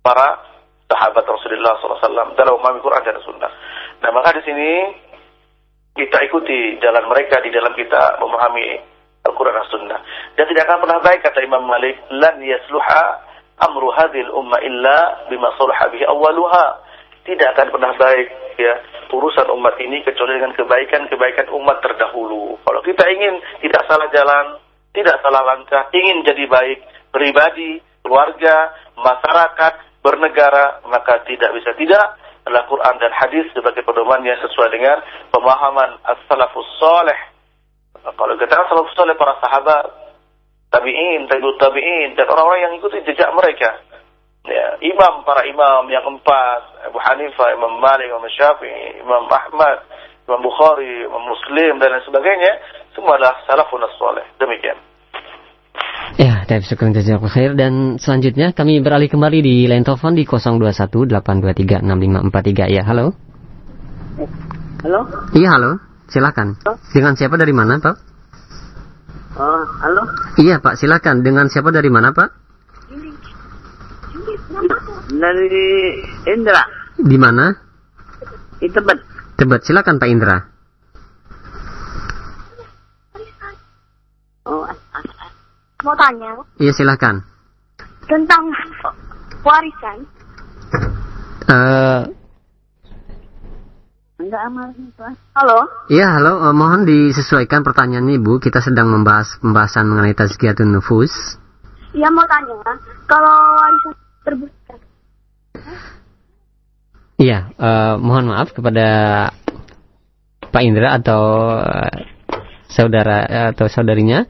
para sahabat Rasulullah SAW dalam memahami Quran dan Sunnah? Nah maka di sini kita ikuti jalan mereka di dalam kita memahami Al-Quran dan Sunnah. Dan tidak akan pernah baik kata Imam Malik, lan yasluha amru hadhil umma illa bima sulha bihi awaluha tidak akan pernah baik ya urusan umat ini kecuali dengan kebaikan-kebaikan umat terdahulu. Kalau kita ingin tidak salah jalan, tidak salah langkah, ingin jadi baik pribadi, keluarga, masyarakat, bernegara, maka tidak bisa tidak adalah Quran dan hadis sebagai pedoman yang sesuai dengan pemahaman as-salafus saleh. Kalau kita salafus saleh para sahabat, tabi'in, tabi'ut tabi'in dan orang-orang yang ikuti jejak mereka ya, imam para imam yang empat Abu Hanifah, Imam Malik, Imam Syafi'i, Imam Ahmad, Imam Bukhari, Imam Muslim dan lain sebagainya semua adalah salafun saleh. Demikian. Ya, Taib syukur jazakallahu khair dan selanjutnya kami beralih kembali di line telepon di 0218236543 ya. Halo. Halo? Iya, halo. Silakan. Dengan siapa dari mana, Pak? Oh, halo? Iya, Pak. Silakan. Dengan siapa dari mana, Pak? Dari Indra. Di mana? Di Tebet. Tebet. Silakan, Pak Indra. Oh, mau tanya Iya, silakan. tentang warisan. Eh, Enggak amal itu. Halo? Iya, halo. Eh, mohon disesuaikan pertanyaannya, Ibu. Kita sedang membahas pembahasan mengenai tazkiyatun nufus. Iya mau tanya, kalau warisan terbesar Iya, eh, mohon maaf kepada Pak Indra atau eh, saudara eh, atau saudarinya.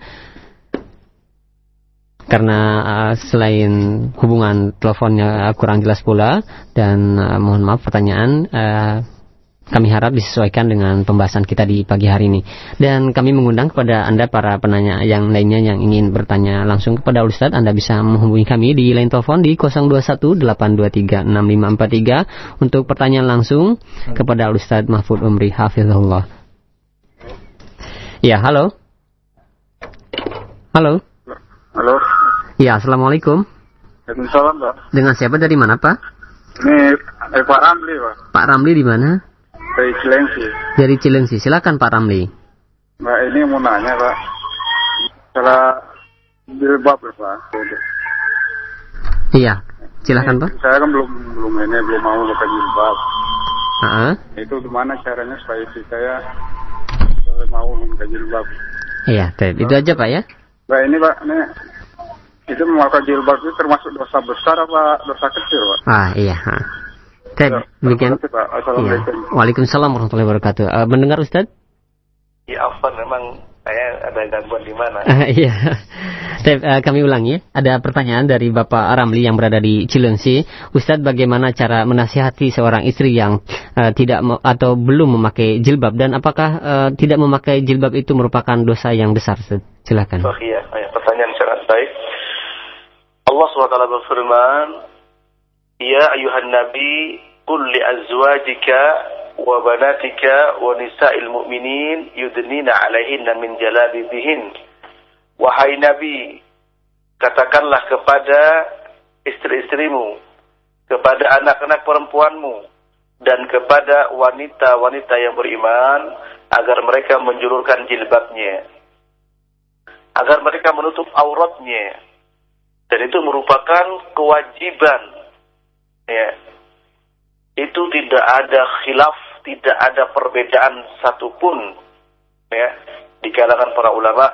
Karena eh, selain hubungan teleponnya kurang jelas pula dan eh, mohon maaf pertanyaan eh, kami harap disesuaikan dengan pembahasan kita di pagi hari ini. Dan kami mengundang kepada anda para penanya yang lainnya yang ingin bertanya langsung kepada Ustadz. Anda bisa menghubungi kami di line telepon di 0218236543 untuk pertanyaan langsung kepada Ustadz Mahfud Umri Hafizullah ya halo. Halo. Halo. ya Assalamualaikum. Waalaikumsalam, Pak. dengan siapa dari mana Pak? Ini eh, Pak Ramli, Pak. Pak Ramli di mana Dari Cilengsi. dari Cilengsi silakan Pak Ramli Mbak, ini mau nanya, Pak. Salah jilbab, ya, Pak. iya silakan Pak Saya kan belum belum ini belum mau pakai jilbab. Ah, Itu gimana caranya supaya istri saya mau pakai jilbab? iya baik. itu aja Pak ya Mbak, ini Pak, ini itu memakai jilbab itu termasuk dosa besar apa dosa kecil, Pak? Ah iya. Ha. Demikian. Kasih, Pak. Iya. Assalamualaikum. Waalaikumsalam warahmatullahi wabarakatuh. Eh, mendengar Ustaz? Ya Afan memang saya ada gangguan di mana? Iya. Eh, kami ulangi. Ada pertanyaan dari Bapak Ramli yang berada di Cilengsi. Ustadz, bagaimana cara menasihati seorang istri yang eh, tidak atau belum memakai jilbab dan apakah eh, tidak memakai jilbab itu merupakan dosa yang besar? Ustaz? Silakan. Oh iya, oh, iya, pertanyaan sangat baik. Allah SWT berfirman, Ya ayuhan nabi, qul li azwajika wa banatika wa nisa'il mu'minin yudnina alaihinna min jalabibihin. Wahai nabi, katakanlah kepada istri-istrimu, kepada anak-anak perempuanmu, dan kepada wanita-wanita yang beriman, agar mereka menjulurkan jilbabnya agar mereka menutup auratnya dan itu merupakan kewajiban ya. Itu tidak ada khilaf tidak ada perbedaan satupun ya di kalangan para ulama.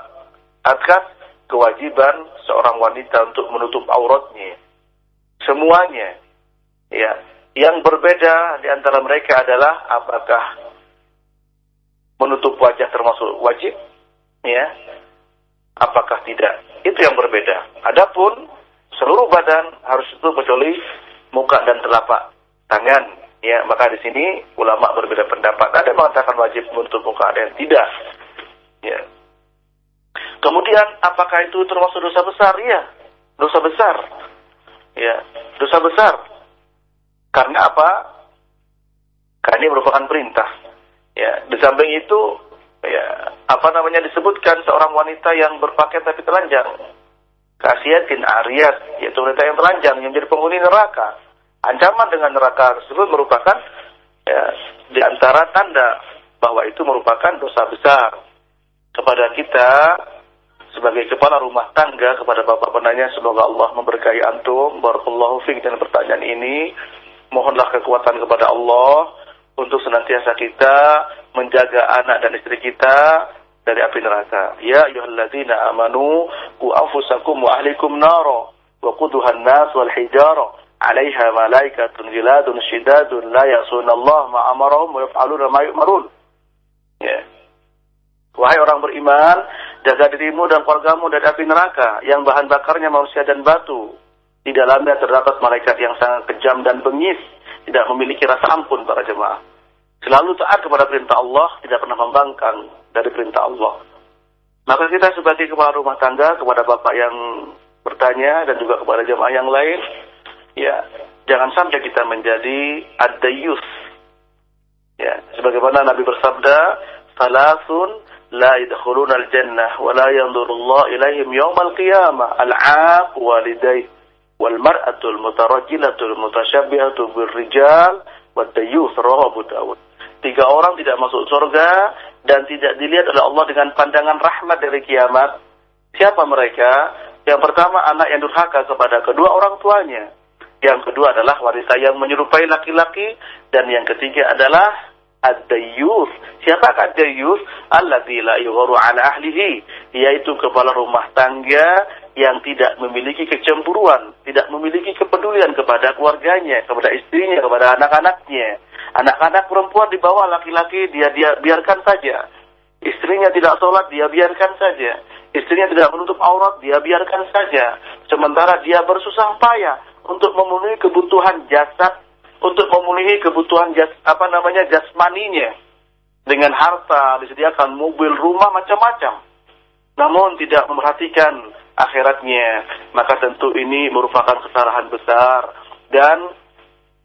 Akan kewajiban seorang wanita untuk menutup auratnya. Semuanya. Ya. Yang berbeda di antara mereka adalah apakah menutup wajah termasuk wajib ya apakah tidak. Itu yang berbeda. Adapun seluruh badan harus tutup kecuali muka dan telapak tangan. Ya maka di sini ulama berbeda pendapat. Ada yang mengatakan wajib menutup muka ada yang tidak. Ya. Kemudian apakah itu termasuk dosa besar? Ya dosa besar. Ya dosa besar. Karena apa? Karena ini merupakan perintah. Ya di samping itu ya apa namanya disebutkan seorang wanita yang berpakaian tapi telanjang kasiatin ariyat yaitu wanita yang telanjang yang menjadi penghuni neraka. Ancaman dengan neraka tersebut merupakan ya, di antara tanda bahwa itu merupakan dosa besar kepada kita sebagai kepala rumah tangga kepada bapak penanya semoga Allah memberkahi antum. Barakallahu fiik. Dengan pertanyaan ini mohonlah kekuatan kepada Allah untuk senantiasa kita menjaga anak dan istri kita dari api neraka. Ya ayyuhalladzina amanu qu anfusakum wa ahlikum nara wa quduha an-nas wal hijara 'alaiha malaikatun ghiladun shidadun la ya'suna Allah ma amarahum wa yaf'aluna ma yu'marun. Ya. Wahai orang beriman, jaga dirimu dan keluargamu dari api neraka yang bahan bakarnya manusia dan batu. Di dalamnya terdapat malaikat yang sangat kejam dan bengis, tidak memiliki rasa ampun para jemaah. Selalu taat kepada perintah Allah, tidak pernah membangkang dari perintah Allah. Maka kita sebagai kepala rumah tangga kepada bapak yang bertanya dan juga kepada jemaah yang lain, ya jangan sampai kita menjadi ad-dayus. Ya, Sebagaimana Nabi bersabda, "Salasun la yadkhuluna al-jannah wa la yanzuru Allah ilaihim yawmal qiyamah al-'aq walidayh wal mar'atul mutarajjilatul mutasyabbihatu birrijal wad dayyus rawahu Dawud." Tiga orang tidak masuk surga dan tidak dilihat oleh Allah dengan pandangan rahmat dari kiamat. Siapa mereka? Yang pertama anak yang durhaka kepada kedua orang tuanya. Yang kedua adalah wanita yang menyerupai laki-laki dan yang ketiga adalah ad-dayyus. Siapakah ad-dayyus? Alladzi la yughru ala ahlihi, yaitu kepala rumah tangga yang tidak memiliki kecemburuan, tidak memiliki kepedulian kepada keluarganya, kepada istrinya, kepada anak-anaknya. Anak-anak perempuan di bawah laki-laki dia dia biarkan saja. Istrinya tidak sholat, dia biarkan saja. Istrinya tidak menutup aurat, dia biarkan saja. Sementara dia bersusah payah untuk memenuhi kebutuhan jasad, untuk memenuhi kebutuhan jas, apa namanya jasmaninya. Dengan harta, disediakan mobil, rumah, macam-macam. Namun tidak memperhatikan akhiratnya. Maka tentu ini merupakan kesalahan besar. Dan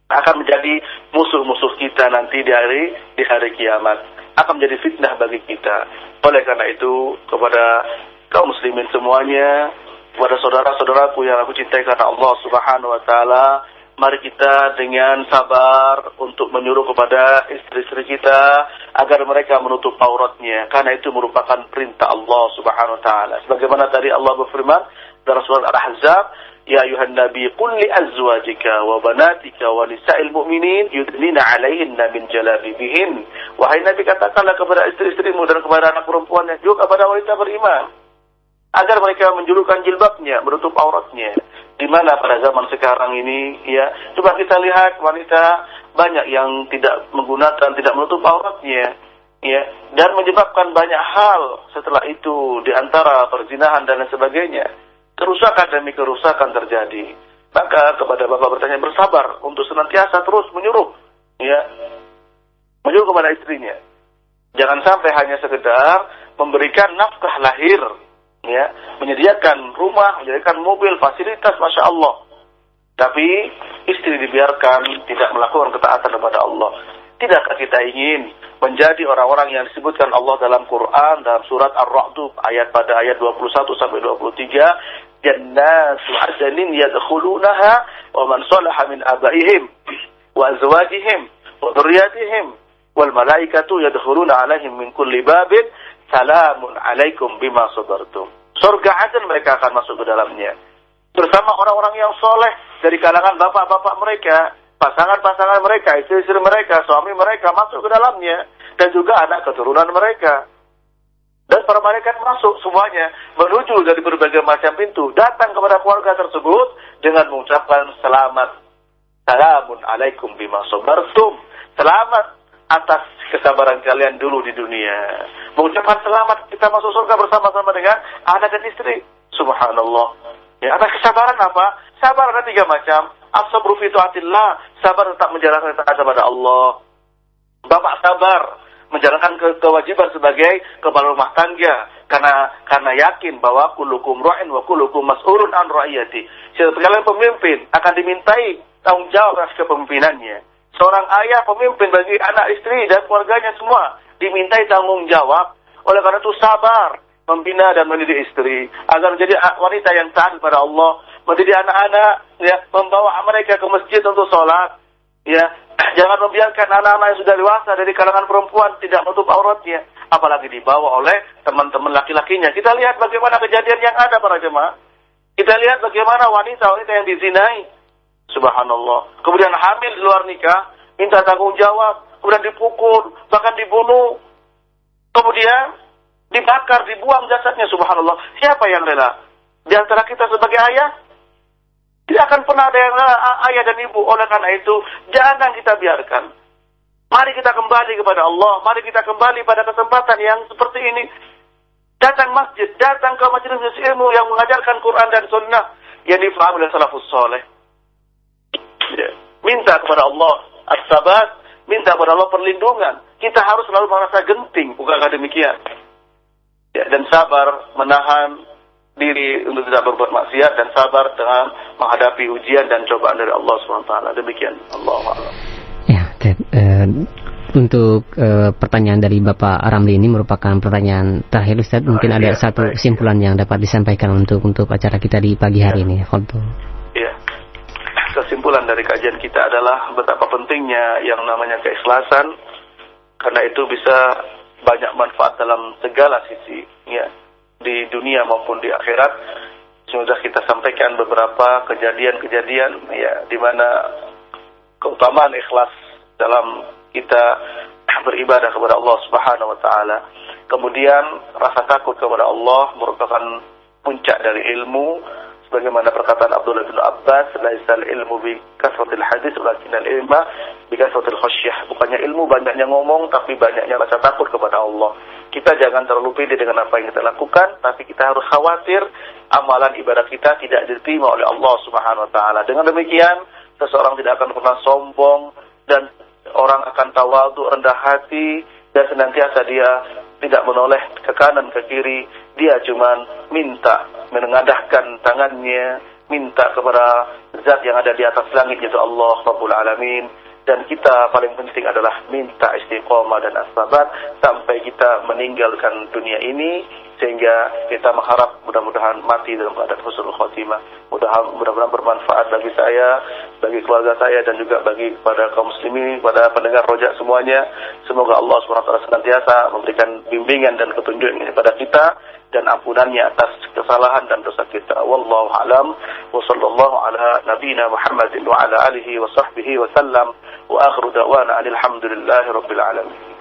akan menjadi musuh-musuh kita nanti di hari, di hari kiamat. Akan menjadi fitnah bagi kita. Oleh karena itu, kepada kaum muslimin semuanya, kepada saudara-saudaraku yang aku cintai karena Allah Subhanahu wa taala, mari kita dengan sabar untuk menyuruh kepada istri-istri kita agar mereka menutup auratnya karena itu merupakan perintah Allah Subhanahu wa taala. Sebagaimana tadi Allah berfirman dalam surat Al-Ahzab, "Ya ayuhan nabi qul li azwajika wa banatika wa nisa'il mu'minin yudnina 'alaihinna min jalabibihin." Wahai Nabi katakanlah kepada istri-istrimu dan kepada anak perempuannya juga kepada wanita beriman agar mereka menjulurkan jilbabnya, menutup auratnya. Di mana pada zaman sekarang ini, ya, coba kita lihat wanita banyak yang tidak menggunakan, tidak menutup auratnya, ya, dan menyebabkan banyak hal setelah itu di antara perzinahan dan lain sebagainya. Kerusakan demi kerusakan terjadi. Maka kepada bapak bertanya bersabar untuk senantiasa terus menyuruh, ya, menyuruh kepada istrinya. Jangan sampai hanya sekedar memberikan nafkah lahir ya menyediakan rumah, menyediakan mobil, fasilitas, masya Allah. Tapi istri dibiarkan tidak melakukan ketaatan kepada Allah. Tidakkah kita ingin menjadi orang-orang yang disebutkan Allah dalam Quran dalam surat Ar-Ra'd ayat pada ayat 21 sampai 23 jannatu adnin yadkhulunaha wa man min abaihim wa azwajihim wa dhurriyyatihim wal malaikatu yadkhuluna alaihim min kulli babin salamun alaikum bima sabartum. Surga Aden mereka akan masuk ke dalamnya. Bersama orang-orang yang soleh dari kalangan bapak-bapak mereka, pasangan-pasangan mereka, istri-istri mereka, suami mereka masuk ke dalamnya. Dan juga anak keturunan mereka. Dan para malaikat masuk semuanya menuju dari berbagai macam pintu. Datang kepada keluarga tersebut dengan mengucapkan selamat. Salamun alaikum bima sabartum. Selamat atas kesabaran kalian dulu di dunia. Mengucapkan selamat kita masuk surga bersama-sama dengan anak dan istri. Subhanallah. Ya, ada kesabaran apa? Sabar ada tiga macam. As-sabru fi sabar tetap menjalankan taat kepada Allah. Bapak sabar menjalankan ke kewajiban sebagai kepala rumah tangga karena karena yakin bahwa kulukum ra'in wa kulukum mas'ulun an ra'iyati. Setiap kalian pemimpin akan dimintai tanggung jawab atas kepemimpinannya. Seorang ayah pemimpin bagi anak istri dan keluarganya semua dimintai tanggung jawab. Oleh karena itu sabar membina dan mendidik istri agar menjadi wanita yang taat kepada Allah, mendidik anak-anak, ya, membawa mereka ke masjid untuk sholat, ya, jangan membiarkan anak-anak yang sudah dewasa dari kalangan perempuan tidak menutup auratnya, apalagi dibawa oleh teman-teman laki-lakinya. Kita lihat bagaimana kejadian yang ada para jemaah. Kita lihat bagaimana wanita-wanita yang dizinai, Subhanallah. Kemudian hamil di luar nikah, minta tanggung jawab, kemudian dipukul, bahkan dibunuh. Kemudian dibakar, dibuang jasadnya, subhanallah. Siapa yang rela? Di antara kita sebagai ayah? Tidak akan pernah ada yang rela ayah dan ibu. Oleh karena itu, jangan kita biarkan. Mari kita kembali kepada Allah. Mari kita kembali pada kesempatan yang seperti ini. Datang masjid, datang ke majelis ilmu yang mengajarkan Quran dan Sunnah yang difahami oleh salafus soleh. Ya. Minta kepada Allah as-sabat, minta kepada Allah perlindungan. Kita harus selalu merasa genting, bukankah demikian? Ya, dan sabar menahan diri untuk tidak berbuat maksiat dan sabar dengan menghadapi ujian dan cobaan dari Allah SWT. Demikian. Allah Ya, Ted, uh, untuk eh, pertanyaan dari Bapak Ramli ini merupakan pertanyaan terakhir Ustaz. Mungkin ada satu baik. kesimpulan yang dapat disampaikan untuk untuk acara kita di pagi hari ini. Khotbah. Kesimpulan dari kajian kita adalah betapa pentingnya yang namanya keikhlasan karena itu bisa banyak manfaat dalam segala sisi ya di dunia maupun di akhirat. Sudah kita sampaikan beberapa kejadian-kejadian ya di mana keutamaan ikhlas dalam kita beribadah kepada Allah Subhanahu wa taala. Kemudian rasa takut kepada Allah merupakan puncak dari ilmu sebagaimana perkataan Abdullah bin Abbas laisal ilmu bi kasratil hadis walakin al ilma bi kasratil khasyah. Bukannya ilmu banyaknya ngomong tapi banyaknya rasa takut kepada Allah. Kita jangan terlalu pede dengan apa yang kita lakukan tapi kita harus khawatir amalan ibadah kita tidak diterima oleh Allah Subhanahu wa taala. Dengan demikian seseorang tidak akan pernah sombong dan orang akan tawadu rendah hati dan senantiasa dia tidak menoleh ke kanan ke kiri dia cuman minta menengadahkan tangannya minta kepada zat yang ada di atas langit yaitu Allah Rabbul Alamin. Dan kita paling penting adalah minta istiqomah dan asbabat sampai kita meninggalkan dunia ini sehingga kita mengharap mudah-mudahan mati dalam keadaan husnul khotimah mudah-mudahan bermanfaat bagi saya bagi keluarga saya dan juga bagi kepada kaum muslimin kepada pendengar rojak semuanya semoga Allah SWT senantiasa memberikan bimbingan dan petunjuknya kepada kita dan ampunannya atas kesalahan dan dosa kita. Wallahu alam wa sallallahu ala nabiyyina Muhammadin wa ala alihi wa sahbihi wa sallam wa akhiru da'wana alhamdulillahi rabbil alamin.